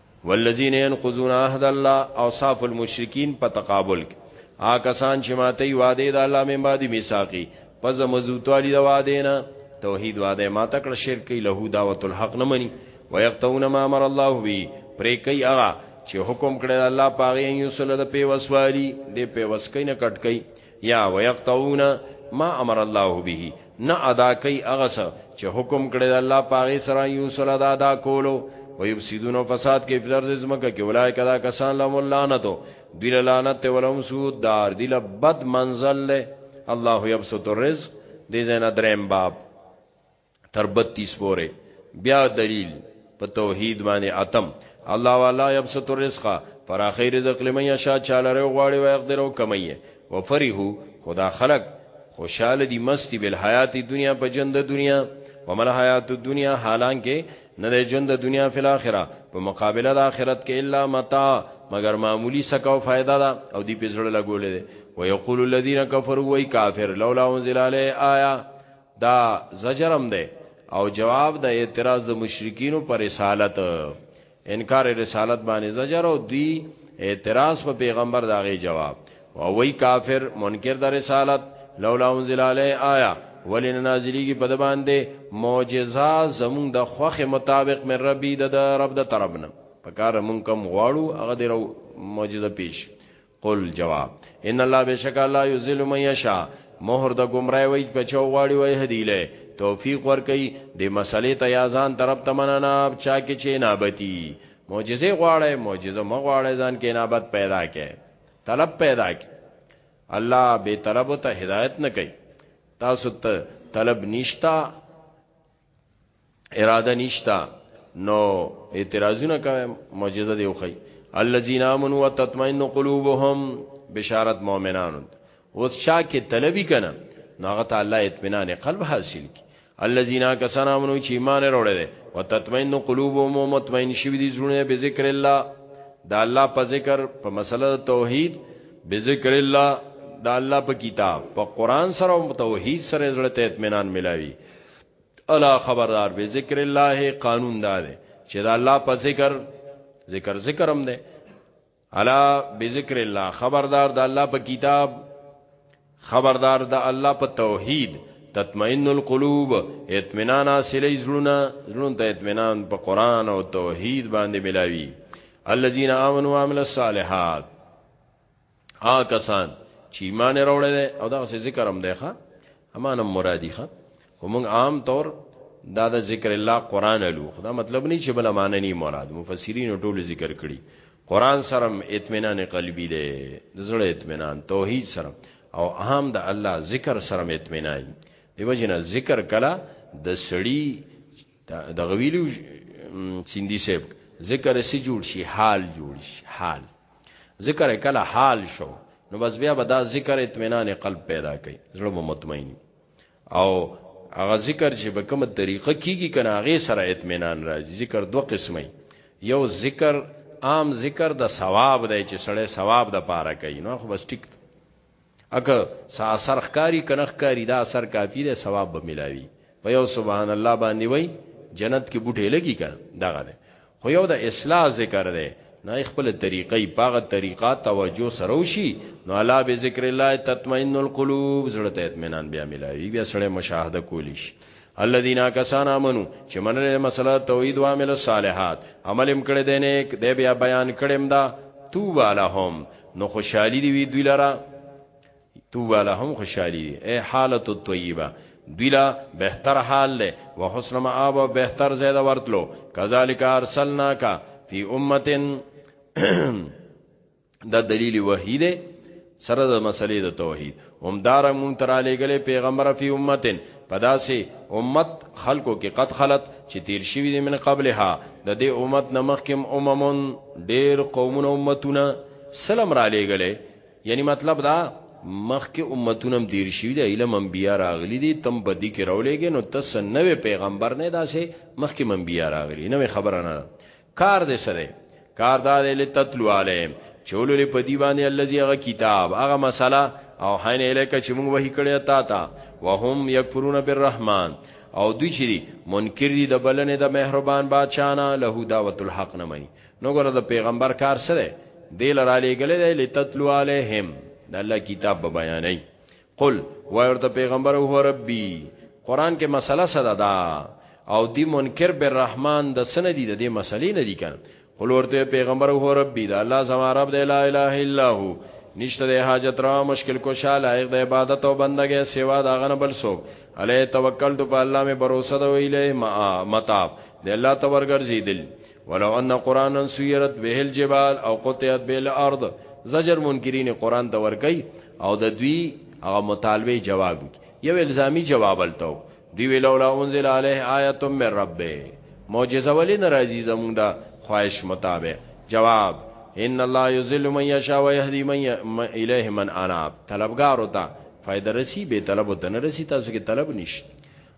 والذین ينقضون عهد الله اوصاف المشرکین په تقابل کې آ کسان چې ماته وعده د الله من بعد میثاقی پس مزوتوالی د وعده نه توحید وعده ما تکړه شرک کی له دعوت الحق نه منی ويقتون ما امر الله وی پرې کوي هغه چې حکم کړی الله پاغه یو سره د پیوسوالي د پیوسکې نه کټ کوي یا ويقطعون ما امر الله به نه ادا کوي هغه څه چې حکم کړی د الله پاغه سره یو سره دا ادا کولو ويفسدون فساد کې په ارض زمکه کې ولای کدا کسان لهم لعنتو دی لعنت ولهم سو دار دی بد منزل له الله يبسط الرزق دې زنه دریم باب تر 32 پورې بیا دلیل په توحید باندې اتم الله والا یبسط الرزق پر اخی رزق لمن یشا چاله ری غواړي و یقدر او کمی و فرحو خدا خلق خوشاله دي مستی بل حیات دنیا په جند دنیا ومن حیات الدنیا حالانکه نه د ژوند د دنیا فل اخره په مقابله د اخرت کې الا متاع مگر معمولی سکاو فائدہ دا او دی پسړه لګولې ده ويقول الذين كفروا وای کافر لولا انزل عليه آیا دا زجرم ده او جواب د اعتراض د مشرکینو پر رسالت انکار رسالت باندې زجر او دی اعتراض په پیغمبر داغه جواب او وی کافر منکر د رسالت لولا انزل علی آیا ولین نازلیږي په د باندې معجزه زمون د خوخه مطابق من ربی د رب د طرفنا پکاره مونږ کوم غواړو هغه د معجزه پیش قل جواب، ان الله بېشکه الله یضل من یشاء مهر د ګمراهۍ وهي په چا وغواړي ویهدي الیه توفیق ورکوي دې مسئلې ته یا ځان طرف ته منه نه چا کې چې انابتي معجزې غواړی معجزه مه غواړی ځان کې انابت پیدا کې طلب پیدا کې الله بې طلب ته هدایت نه کوي تاسو ته طلب نشتا اراده نشتا نو اعتراضونه کوي معجزه دی وخی الذين امنوا وتطمئن قلوبهم بشارت مؤمنانو اوس چا کې طلبي کنه ناغه تعالی اطمینان قلب حاصل کی الذين كسنا امنوا چې ایمان وروړي دي وتطمئن قلوبهم مطمئن شي دي زړونه به ذکر الله دا الله په ذکر په مسله توحید به ذکر الله دا الله په کتاب په قران سره او توحید سره زړه ته اطمینان ملاوي الا خبردار به ذکر الله قانون دا دی چې دا الله په ذکر ذکر ذکرم دی الا به ذکر الله خبردار دا الله په کتاب خبردار دا الله په توحید تطمئن القلوب اطمینان حاصلې زړونه زړونه ته اطمینان په قران او توحید باندې ملاوي الذين امنوا وعملوا الصالحات هغه کسان چې ایمان راوړل او دا څه ذکر هم دی ښا امانه مرادی ښا ومنګ عام طور دا د ذکر الله قران الو خدا مطلب نه چې بل معنی نه مراد مفسرین ټول ذکر کړي قران سره اطمینان قلبی دی د زړه اطمینان توحید سره او اهم د الله ذکر سره اطمینان دیو جنا ذکر کلا د سړی د غویلو سیندی سیب ذکر سی جوړ شي حال جوړ شي حال ذکر کله حال شو نو بس بیا به دا ذکر اطمینان قلب پیدا کوي زړه مو مطمئن او هغه ذکر چې به کومه طریقه کیږي کنه هغه سره اطمینان راځي ذکر دوه قسمه یو ذکر عام ذکر د ثواب دی چې سړی ثواب د پاره کوي نو خو بس ټیک اګه سا اثر ښکاری کنه ښکاری دا اثر کافی دی ثواب به ملاوي په یو سبحان الله باندې وای جنت کې بوټي لګي کنه دغه دی خو یو د اصلاح ذکر دی نه خپل طریقې پاغه طریقه توجه سره وشي نو الا بذکر الله تطمئن القلوب زړه ته اطمینان بیا ملاوي بیا سره مشاهده کولی شي الذين كسان امنو چې منلې مسله توحید او عمل صالحات عمل هم کړی دی نیک دی بیا بیان کړم دا توبه لهم نو خوشحالي دی وی دوی لره توبه لهم خوشحالي دی اے حالت الطیبه دوی لا بهتر حال له وحسن مآب او بهتر زیاده ورتلو کذالک ارسلناک فی امه دا دلیل وحی ده سره د مسلې د توحید هم دار مون تر علی گله پیغمبر فی امتن پداسه امت خلقو کې قد خلت چې تیر شوی دی من قبلها د دې امت نمخ کې اممون ډیر قومونه امتونه سلام را علی گله یعنی مطلب دا مخ کې امتونه تیر شوی دی علم انبیا راغلی دي تم بدی کې راولېږي نو تس نوې پیغمبر نه داسې مخ کې منبیا راغلی نوې خبره نه کار دې سره کار دا دی لتتلو علیم چولو لی په دی باندې الذي هغه کتاب هغه مسله او حین الیک چې موږ وਹੀ کړی تا تا وهم یکفرون بالرحمن او دوی چې دي منکر دي د بلنې د مهربان بادشاہ نه له دعوت الحق نه مني نو ګره د پیغمبر کار سره دی لراله ګلې لتتلو علیهم د الله کتاب بیانې قل وای ورته پیغمبر هو ربي قران کې مسله صدا دا او دی منکر بالرحمن د سن دي د دې مسلې نه دي کنه قل ورته پیغمبر هو ربي دا الله زما رب دی لا اله الا هو نشته د حاجت را مشکل کو شا لایق د عبادت او بندګې سیوا دا غنه بل سو علی توکل تو په الله می باور ده ویلې ما متاب د الله تورګر زیدل ولو ان قرانا سیرت به الجبال او قطعت به الارض زجر منکرین قران ته ورګی او د دوی هغه مطالبه جواب کی یو الزامی جواب التو دی ویلولا انزل علیه آیت من ربه معجزه ولی ناراضی زمونږ دا خواهش مطابق جواب ان الله یذل من یشاء و یهدی من الیه من اناب طلبګار وتا فائدہ رسی به طلب وتن رسی تاسو کې طلب نشته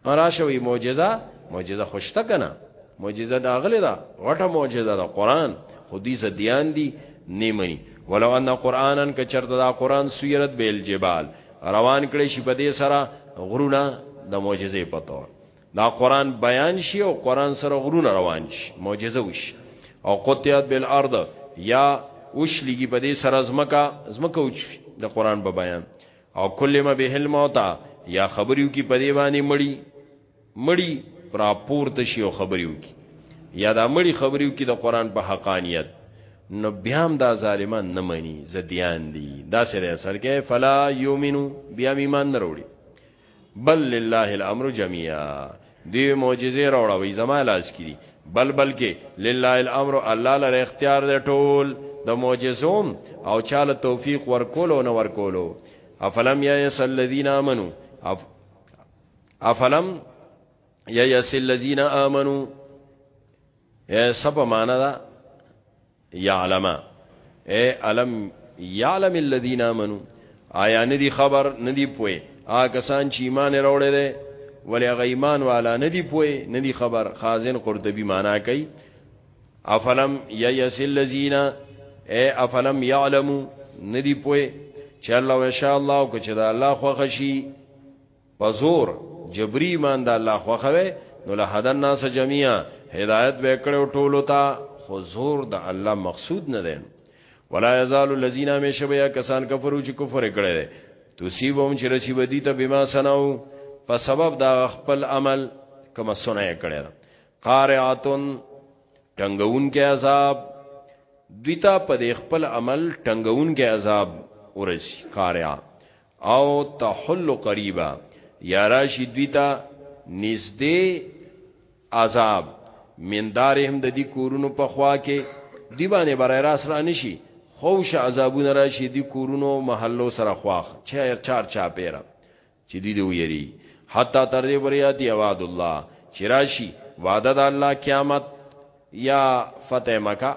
مراشوي معجزه معجزه خوشته کنه معجزه داغله دا غټه معجزه دا قران خودي زديان دي نیمني ولو ان قرانن ک چرته دا قران سیرت بیل جبال روان کړي شي په دې سره غرونه د معجزې په تور دا قران بیان شي او قران سره غرونه روان شي معجزه وشي او قطعت بالارض یا اوش لګي په دې سره زمکا زمکا اوچ د قران په بیان او کلم به الموتى یا خبریو کی په دې باندې مړی مړی را پورته شي او خبریو کی یا دا مړی خبریو کی د قران په حقانیت نو بیا هم دا ظالمان نه مني زديان دي دا سره اثر کې فلا یومنو بیا ایمان نه وروړي بل لله الامر جميعا دی معجزې راوړه وی زما لاس کې دي بل بلکې لله الامر الله لره اختیار دی ټول د معجزوم او چاله توفیق ورکولو نه ورکولو افلم یئس الذین آمنو اف افلم یئس الذین آمنو یا سبا معنا دا یعلم اے علم یعلم الذین آمنو آیا ندی خبر ندی پوی آکسان چی ایمان روڑه ده ولی اغا ایمان والا ندی پوی ندی خبر خازن قرطبی مانا کئی افلم ییس الذین اے افلم یعلمو ندی پوی چه اللہ وشاء اللہ کچه دا اللہ خوخشی په زور جبري ایمان د الله خوښه وي نو له هدا الناس جميعا هدایت به کړو ټولو ته خو زور د الله مقصود نه دی ولا یزال الذین مشبیا کسان کفرو چې کفر کړي تصيبهم چې رسی ودی ته بما سناو په سبب دا خپل عمل کما سنای کړي قارعاتن ټنګون کې عذاب دیتا په خپل عمل ټنګون کې عذاب ورسی قارعه او تحل قریبا یا راشی دوی تا نزدې عذاب من دارهم د دې کورونو په خوا کې دی باندې برای راس را نشي خوش عذابونه راشي دی کورونو محلو سره خواخ چیر چار چا پیرا چې دوی دی ویری حتا تر دې وریاتی اواد الله چې راشي وعده د الله قیامت یا فتح مکه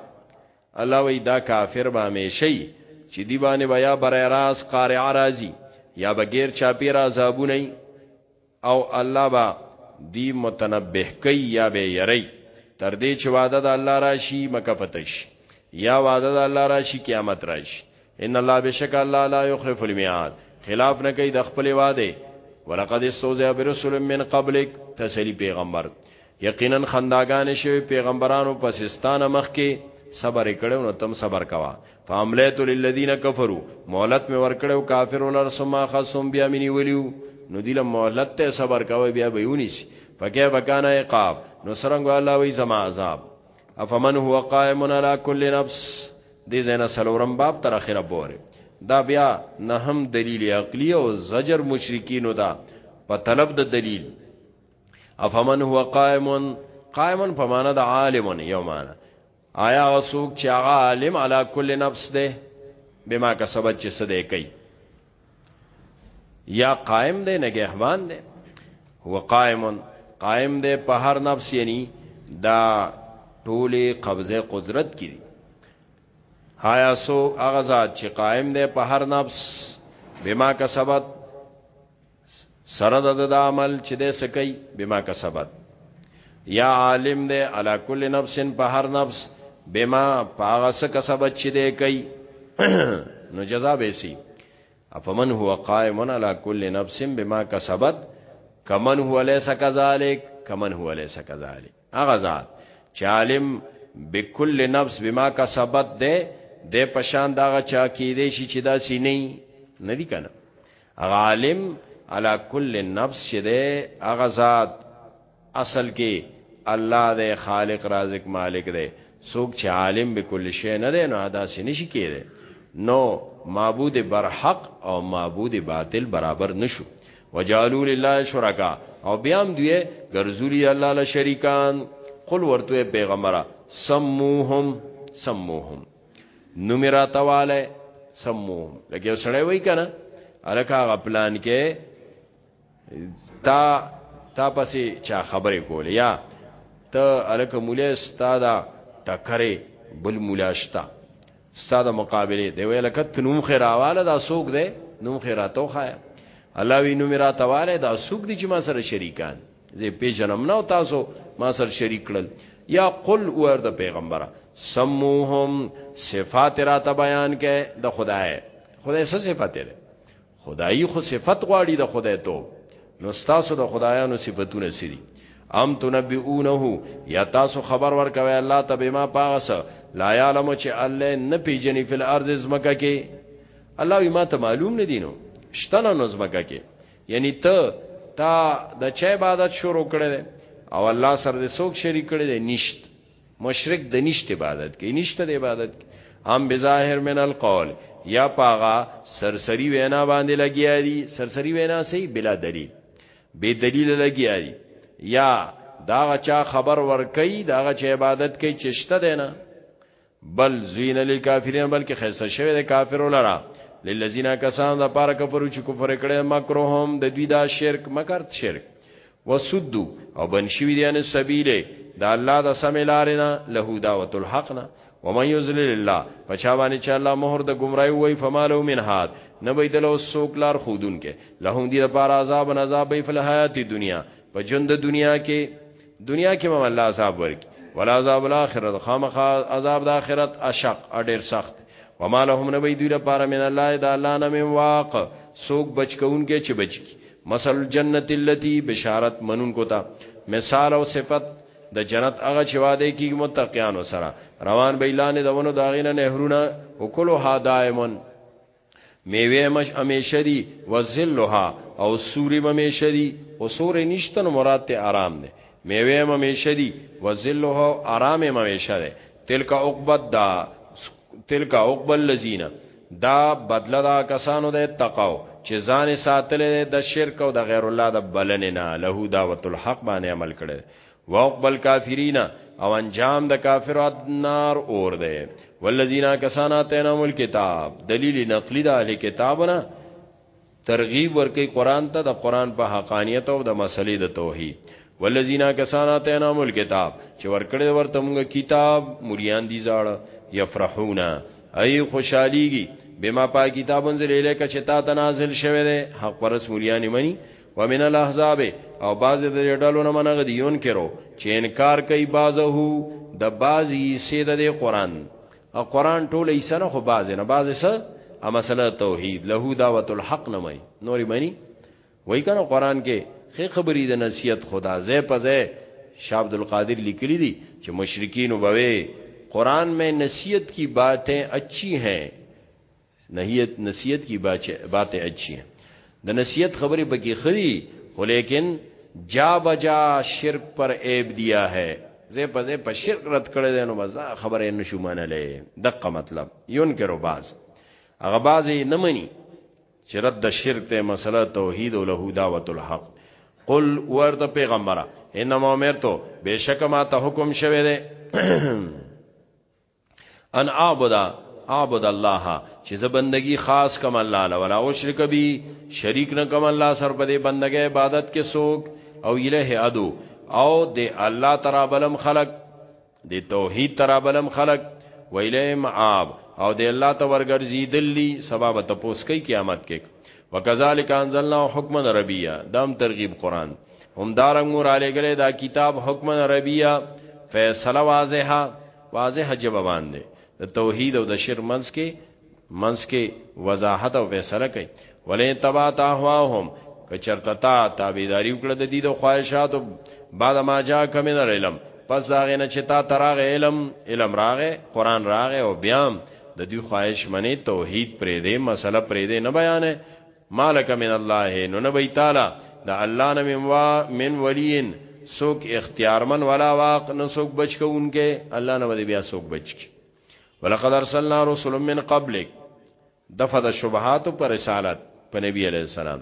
الله وایي دا کافر به همیشه وي چې دی باندې به یا برای راست قارعه راځي یا به غیر چاپیر عذابونه وي او الله به دی متنبه کوي یا به یری تر دې چې وعده د الله راشي مکه فتح شي یا وعده د الله راشي قیامت راشي ان الله بشک الله لا يخلف الميعاد خلاف نه کوي د خپل وعده ولقد استوزع برسول من قبلك تسلی پیغمبر یقینا خنداګان شوی پیغمبرانو پسستانه مخ کې صبر کړو نو تم صبر کوا فاملیت للذین کفروا مهلت می ور کړو کافر ولر سما خصم بیا منی ولیو نو دیله مهلت ته صبر کوي بیا به یونی شي فکه بکانه عقاب نو سرنګ الله وی زما عذاب افمن هو قائم علی کل نفس دې زنه سلورم باب تر اخره پورې دا بیا نه هم دلیل عقلی او زجر مشرکین دا په طلب د دلیل افمن هو قائم قائم په معنا د عالم یو معنا آیا غسوک چې هغه عالم علی کل نفس ده بما کسبت چې سده کوي یا قائم دی نگهبان دی هو قائم قائم دی په هر نفس یعنی دا ټوله قبضه قدرت کی دی هایا سو هغه ذات چې قائم دی په هر نفس بما کسبت سره د د عمل چې د سکی بما کسبت یا عالم دی علا کل نفس په هر نفس بما پاغه څه کسبت چې دی کوي نو جزا به سي افمن هو قائم علا کل نفس بما کسبت کمن هو ليس كذلك کمن هو ليس كذلك هغه ذات چې عالم بكل نفس بما کسبت ده د پشان دغه چا کې دی شي چې دا سینې نه دی کنه هغه عالم علا کل نفس چې ده هغه ذات اصل کې الله دې خالق رازق مالک دې څوک چې عالم به کل شی نه دی نو دا سې نشي کېده نو معبود برحق او معبود باطل برابر نشو وجالو لله شرکا او بیا هم دوی ګرځولي الله له شریکان قل ورته پیغمبره سموهم سموهم نو میرا تواله سموهم لکه سړی وای کنه الکه غپلان کې تا تا پسې چا خبرې کولې یا ته الکه مولا استاد ټکرې بل مولا شتا استاد مقابله دی ویل کته نوم خیراواله دا سوق دی نوم خیراتو خایا الله وی نوم را تواله دا سوق دی چې ما سره شریکان زه پیژنم نو تاسو ما سره شریک کړل یا قل اور د پیغمبره سموهم صفات را ته بیان کې د خدای خدای څه صفات لري خدایي خو صفت غواړي د خدای توب نو ستاسو د خدایانو صفاتونه سری ام تنبئونه یا تاسو خبر ورکوي الله ته بما پاغس لا یعلم چې الله نه پیجنې فل ارض زمکه کې الله وی ما ته معلوم نه دینو شتنه نو زمکه کې یعنی ته تا د چا عبادت شروع کړي او الله سره د څوک شریک کړي نشته مشرک د نشت عبادت کوي نشته د عبادت کی. هم بظاهر من القول یا پاغا سرسری وینا باندې لګیا دي سرسری وینا سي بلا دلیل بے دلیل لګیا دي یا داغه چا خبر ور کوي داغه چا عبادت کوي چشته ده نه بل زین للکافرین بلکې خیسه شوی د کافرو لرا للذین کسان د پاره کفرو چې کفر کړي مکرهم د دوی دا شرک مکر شرک وسدو او بن شوی دی ان سبیله دا الله د سم لارینا له دعوت الحق نه ومن یذلل الله پچا باندې چې الله مہر د گمراهي وای فمالو من هاد نه به دل او سوک لار خودون کې لهم دي لپاره عذاب نه عذاب په فل حیات دنیا په ژوند دنیا کې دنیا کې مم الله عذاب ورک ولا عذاب الاخرت خامخ عذاب د اخرت اشق اډیر سخت وما لهم نبی دوی لپاره من الله د الله نه من واق سوک بچکون کې چې بچکی مثل الجنت التي بشارت منونکو ته مثال او صفت د جنت هغه چې وعده کیږي متقینانو سره روان به اعلان دونو داغینه نهرونه وکلوها دائمن میوه مش همیشه دی وذلها او سوری همیشه دی او سوری نشته نو مراد ته آرام دی میوه همیشه دی وذلها آرام همیشه دی تلک عقبت دا تلک عقب الذین دا بدله دا کسانو د تقاو چې ځان ساتل د شرک او د غیر الله د بلنې نه له دعوت الحق باندې عمل کړي وعقب الکافرین او انجام د کافر نار اور دی والذین کسانا تنم الكتاب دلیل نقلی د اهل کتابنا ترغیب ورکوي قران ته د قران په حقانیت او د مسلې د توحید والذین کسان اتینام الكتاب چې ورکړې ورته موږ کتاب مریان دي زاړه یفرحون ای خوشاليږي بما پا کتاب انزل الیک چې تا ته نازل شوه ده حق پرس مریان مني ومن الاحزاب او باز د ډلو نه منغ دیون کړو چې انکار کوي بازه د بازي سید د قران او قران ټول عیسی نه خو باز نه باز سه ا مسله توحید له دعوت الحق نه مې نورې مانی وای کنه قران کې خې خبرې د نصیحت خدا زې پزې شاه عبد القادر لیکلی دي چې مشرکین وبوي قران میں نصیحت کی باتیں اچھی ہیں نهیت نصیحت کی بات اچھی ہے د نصیحت خبرې پکې خري خو لیکن جا بجا شرک پر عیب دیا ہے زه په زه په شرک رد کړی دی نو بس خبره نشو منلې دغه مطلب ينکرو باز هغه باز نه مني چې رد د شرک ته مسله توحید او له دعوت الحق قل ورته پیغمبره انما امرتو بشک ما ته حکم شوه دی ان اعبد اعبد الله چې زه بندگی خاص کوم الله له ولا او شرک بي شریک نه کوم الله سر په دې بندګۍ عبادت کې سوک او الیه ادو او د الله تعالی بلم خلق د توحید تعالی بلم خلق ویلې معاب او د الله ته ورګرځي دلی سبب ته پوسکی قیامت کې وکذالک انزلنا حکما ربیا دام ترغیب قران هم دارنګ مور علی ګره دا کتاب حکما ربیا فیصله واضحه واضح جب باندې د توحید او د شر منس کې منس کې وضاحت او فیصله کوي ولې تبا تاهواهم که چرته تا تابعداري وکړه د دې د خواهشاتو بعد ما جا کمن علم پس هغه نه چې تا تراغ علم علم راغه قران راغه او بیا د دې خواهش منی توحید پرې دې مسله پرې دې نه بیانې مالک من الله نو نبی تعالی د الله نه منوا من ولین سوک اختیارمن ولا واق نه سوک بچ کوونکې الله نه ودی بیا سوک بچ کی ولقد ارسلنا رسل من قبلک دفع د شبهات پر رسالت په نبی علی السلام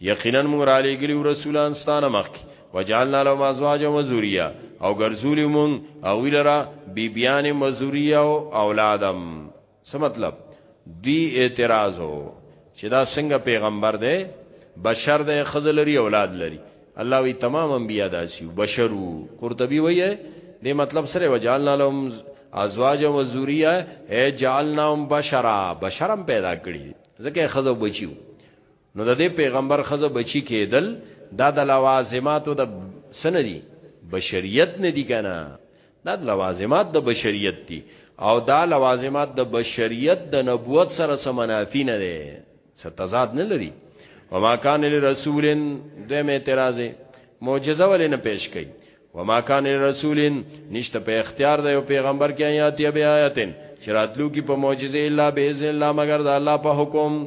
یقینا موږ را لېګلی رسولان ستانه مخ وجعلنا لهم ازواجا و ذریه او ګرځولی مونږ او ویلرا بیبیان مزوریه او اولادم څه مطلب دوی اعتراض وو چې دا څنګه پیغمبر دی بشر دی خزل لري اولاد لري الله وی تمام انبیا داسیو بشرو قرطبی وی دی مطلب سره وجالنا لهم ازواج و ذریه اے جعلناهم بشرا بشرم پیدا کړی ځکه خزو بچیو نو د دې پیغمبر خزه بچی کېدل دا د لوازماتو د سن دي بشریت نه دي کنه دا د لوازمات د بشریت دي او دا لوازمات د بشریت د نبوت سره سمنافي نه دي ستزاد نه لري وما کان لرسول دویم اعتراض معجزه ولې نه پیش کړي وما کان لرسول نشته په اختیار د پیغمبر کې آیات یا بیااتن چراتلو کې په معجزه الا باذن الله مگر د الله په حکم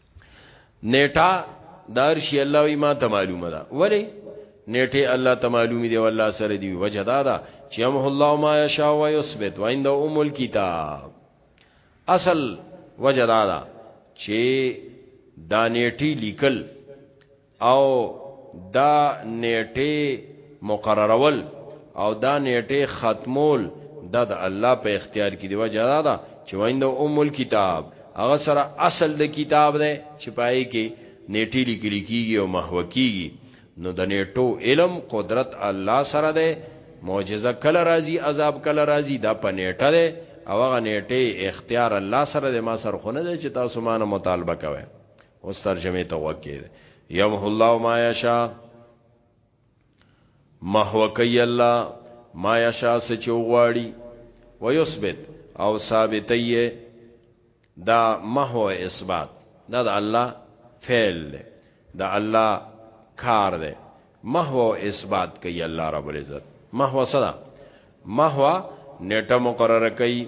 نیټه دار شي الله وی ما ته معلومه ده ولی نیټه الله ته معلومی دی والله سره دی وجه دا ده چې هم الله ما یشاء و یثبت و عند ام الكتاب اصل وجه دا ده چې دا نیټه لیکل او دا نیټه مقررول او دا نیټه ختمول دا د الله په اختیار کې دی وجه دا ده چې وایند ام الكتاب هغه سره اصل د کتاب دی چې پای کې نیټه لیکل کیږي او محو کیږي نو د نیټو علم قدرت الله سره دی معجزه کله راځي عذاب کله راځي دا په نیټه دی او هغه نیټه اختیار الله سره دی ما سر خونه دی چې تاسو مانه مطالبه کوئ اوس ترجمه ته وکړه یمحو الله ما یشا محو کوي الله ما یشا سچ وغواړي ويثبت او ثابتي دا محو اثبات دا د الله فعل دی دا الله کار دی محو اثبات کوي الله رب العزت محو صدا محو نیټه مقرره کوي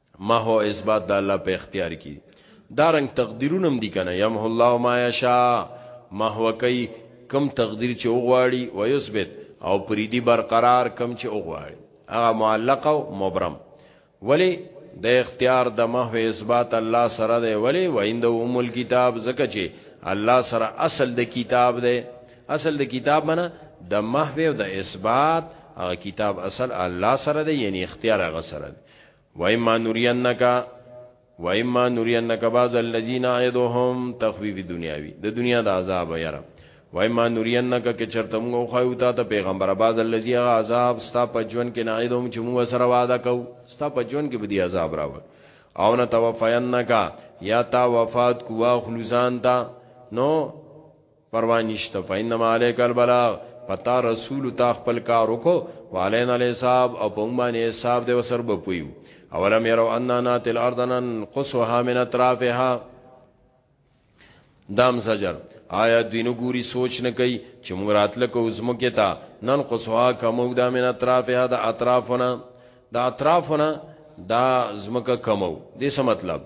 محو او اثبات د الله په اختیار کې دا رنګ تقدیرونه هم دي کنه یمه الله ما یشا محو کوي کم تقدیر چې وغواړي و یثبت او پریدي برقرار کم چې وغواړي هغه معلق او مبرم ولی د اختیار د محو اثبات الله سره دی ولی و عند ام الكتاب زکه چې الله سره اصل د کتاب دی اصل د کتاب منه د محو او د اثبات هغه کتاب اصل الله سره دی یعنی اختیار هغه سره دی و اما نرینک و اما نرینک بعض الذین عیدهم تخفیف دنیاوی د دنیا د عذاب یاره و اما نرینک که چرته موږ خو یو تا ته پیغمبر بعض الذی عذاب ستا په ژوند کې نعیدهم چې موږ سره وعده کو ستا په ژوند کې به دی عذاب راو او نه توفینک یا تا وفات کو خلوزان تا نو پروا نشته فینما علیک البلاغ پتا رسول تا خپل کار وکړو والین علی صاحب او په باندې حساب دی وسر به پویو اولم یرو ان نات الارض نن قصها من اطرافها دام زجر آیا دینو ګوري سوچ نه کوي چې موږ راتل کو زمو کې تا نن قصها کمو د من اطرافها د اطرافنا د اطرافنا دا زمکه کمو دې څه مطلب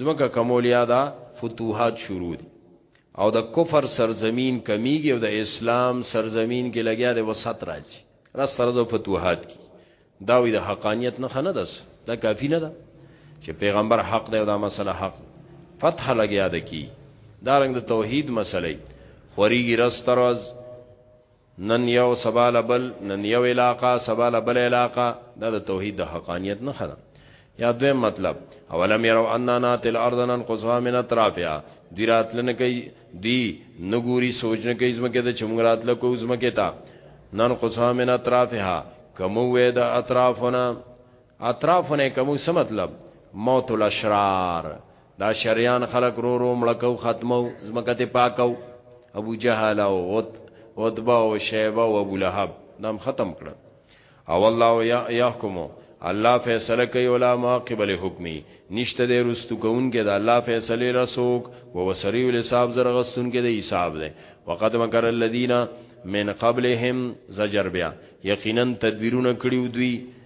زمکه کمولیا دا فتوحات شروع دي او د کفر سرزمین کمیږي او د اسلام سرزمین کې لګیا دی وسط راځي را سره د فتوحات کی دا وی د حقانیت نه خنه دس دا کافی نه ده چې پیغمبر حق دی او دا مسله حق فتح لګیا ده کی دا رنګ د توحید مسله خوريږي را سره نن یو سبا له بل نن یو علاقه سبا له بل علاقه دا د توحید د حقانیت نه خره یا دویم مطلب اولم یرو اننا نات الارض ننقصها من اطرافها دی راتلنه کوي دی نګوري سوچنه کوي زمکه د چمګرات له کو زمکه تا ننقصها من اطرافها کوم وې د اطرافونه اطراف نه کوم څه مطلب موت الاشرار دا شریان خلق رو رو مړکو ختمو زمکته پاکو ابو جهل او عت عتبه او شیبه او ابو لهب نام ختم کړ او الله یا یحکمو الله فیصله کوي ولا ما قبل حکمي نشته د رستو کون کې د الله فیصله رسوک او وسری ول حساب زرغستون کې د حساب ده وقد مکر الذین من قبلهم زجر بیا یقینا تدبیرونه کړیو دوی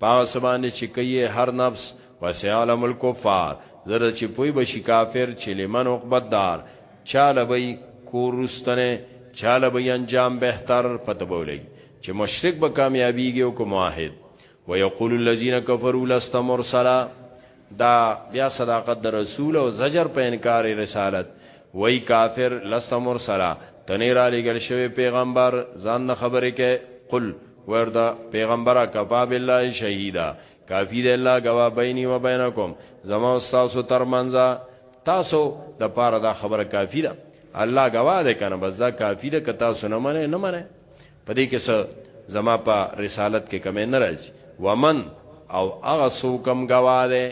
پاغه څه باندې چې کوي یې هر نفس، وسیعلم الکفار، زر چې پوه به شي کافر چې لمن عقبی الدار، چا له به وي کور وروستنی، چا له به وي انجام بهتر، پته به ولګي چې مشرک به کامیابیږي او که موحد، ویقول الذین کفروا لست مرسلا. دا بیا صداقت د رسول او زجر په انکار رسالت وای کافر لست مرسلا تنه را لګل شوی پیغمبر ځان نه خبرې کې قل وردا پیغمبره کفا بالله شهیدا کافی دی الله گوا بیني و بینکم زما استاد ترمنځ تاسو د پاره دا خبره کافی ده الله گوا ده کنه بس دا کافی ده که تاسو نه منه نه منه په دې کې څه زما په رسالت کې کمې نه راځي ومن او هغه سوکم گواده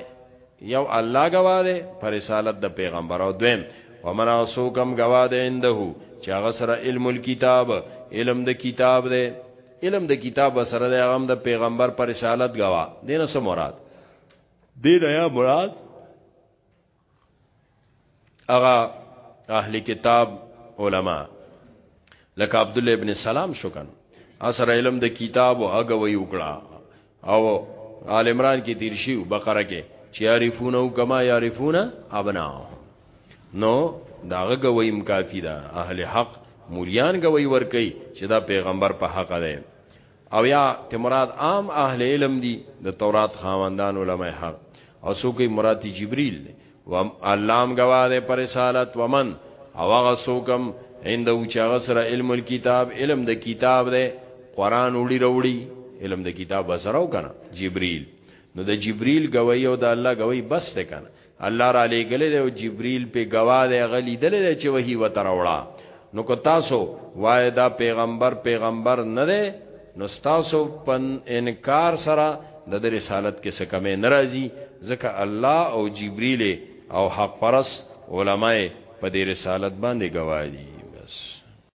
یو الله گواده پر رسالت د پیغمبر او دویم ومن هغه سوکم گواده عنده چې هغه سره علم الكتاب علم د کتاب دی علم د کتاب سره دی هغه د پیغمبر پر رسالت گواه دینه سم مراد دینه یا مراد اغا اهل کتاب علما لکه عبد الله ابن سلام شو کن اثر علم د کتاب او هغه وی وکړه او آل عمران کې تیر شي بقره کې چې یعرفون او کما یعرفون ابنا نو داغه گویم کافی دا اهل حق مولیان گوی ور کوي چې دا پیغمبر په حق دی او یا ته مراد عام اهل علم دي د تورات خاوندان علماء حق او څوک مراد جبريل دی و علام گواده پر رسالت ومن او هغه څوکم عند او چاغه سره علم الكتاب علم د کتاب دی قران وړي وروړي علم د کتاب سره وکنه جبريل نو د جبريل گواہی او د الله گواہی بس ته کنه الله را لېګلې دی او جبريل په گواه دی غلي دلې دی چې وਹੀ وتر وړا نو کو تاسو وای دا پیغمبر پیغمبر نه دی نو تاسو پن انکار سره د رسالت کې څه کمې ناراضي ځکه الله او جبريل او حق پرس علماي په دې رسالت باندې گواه دي بس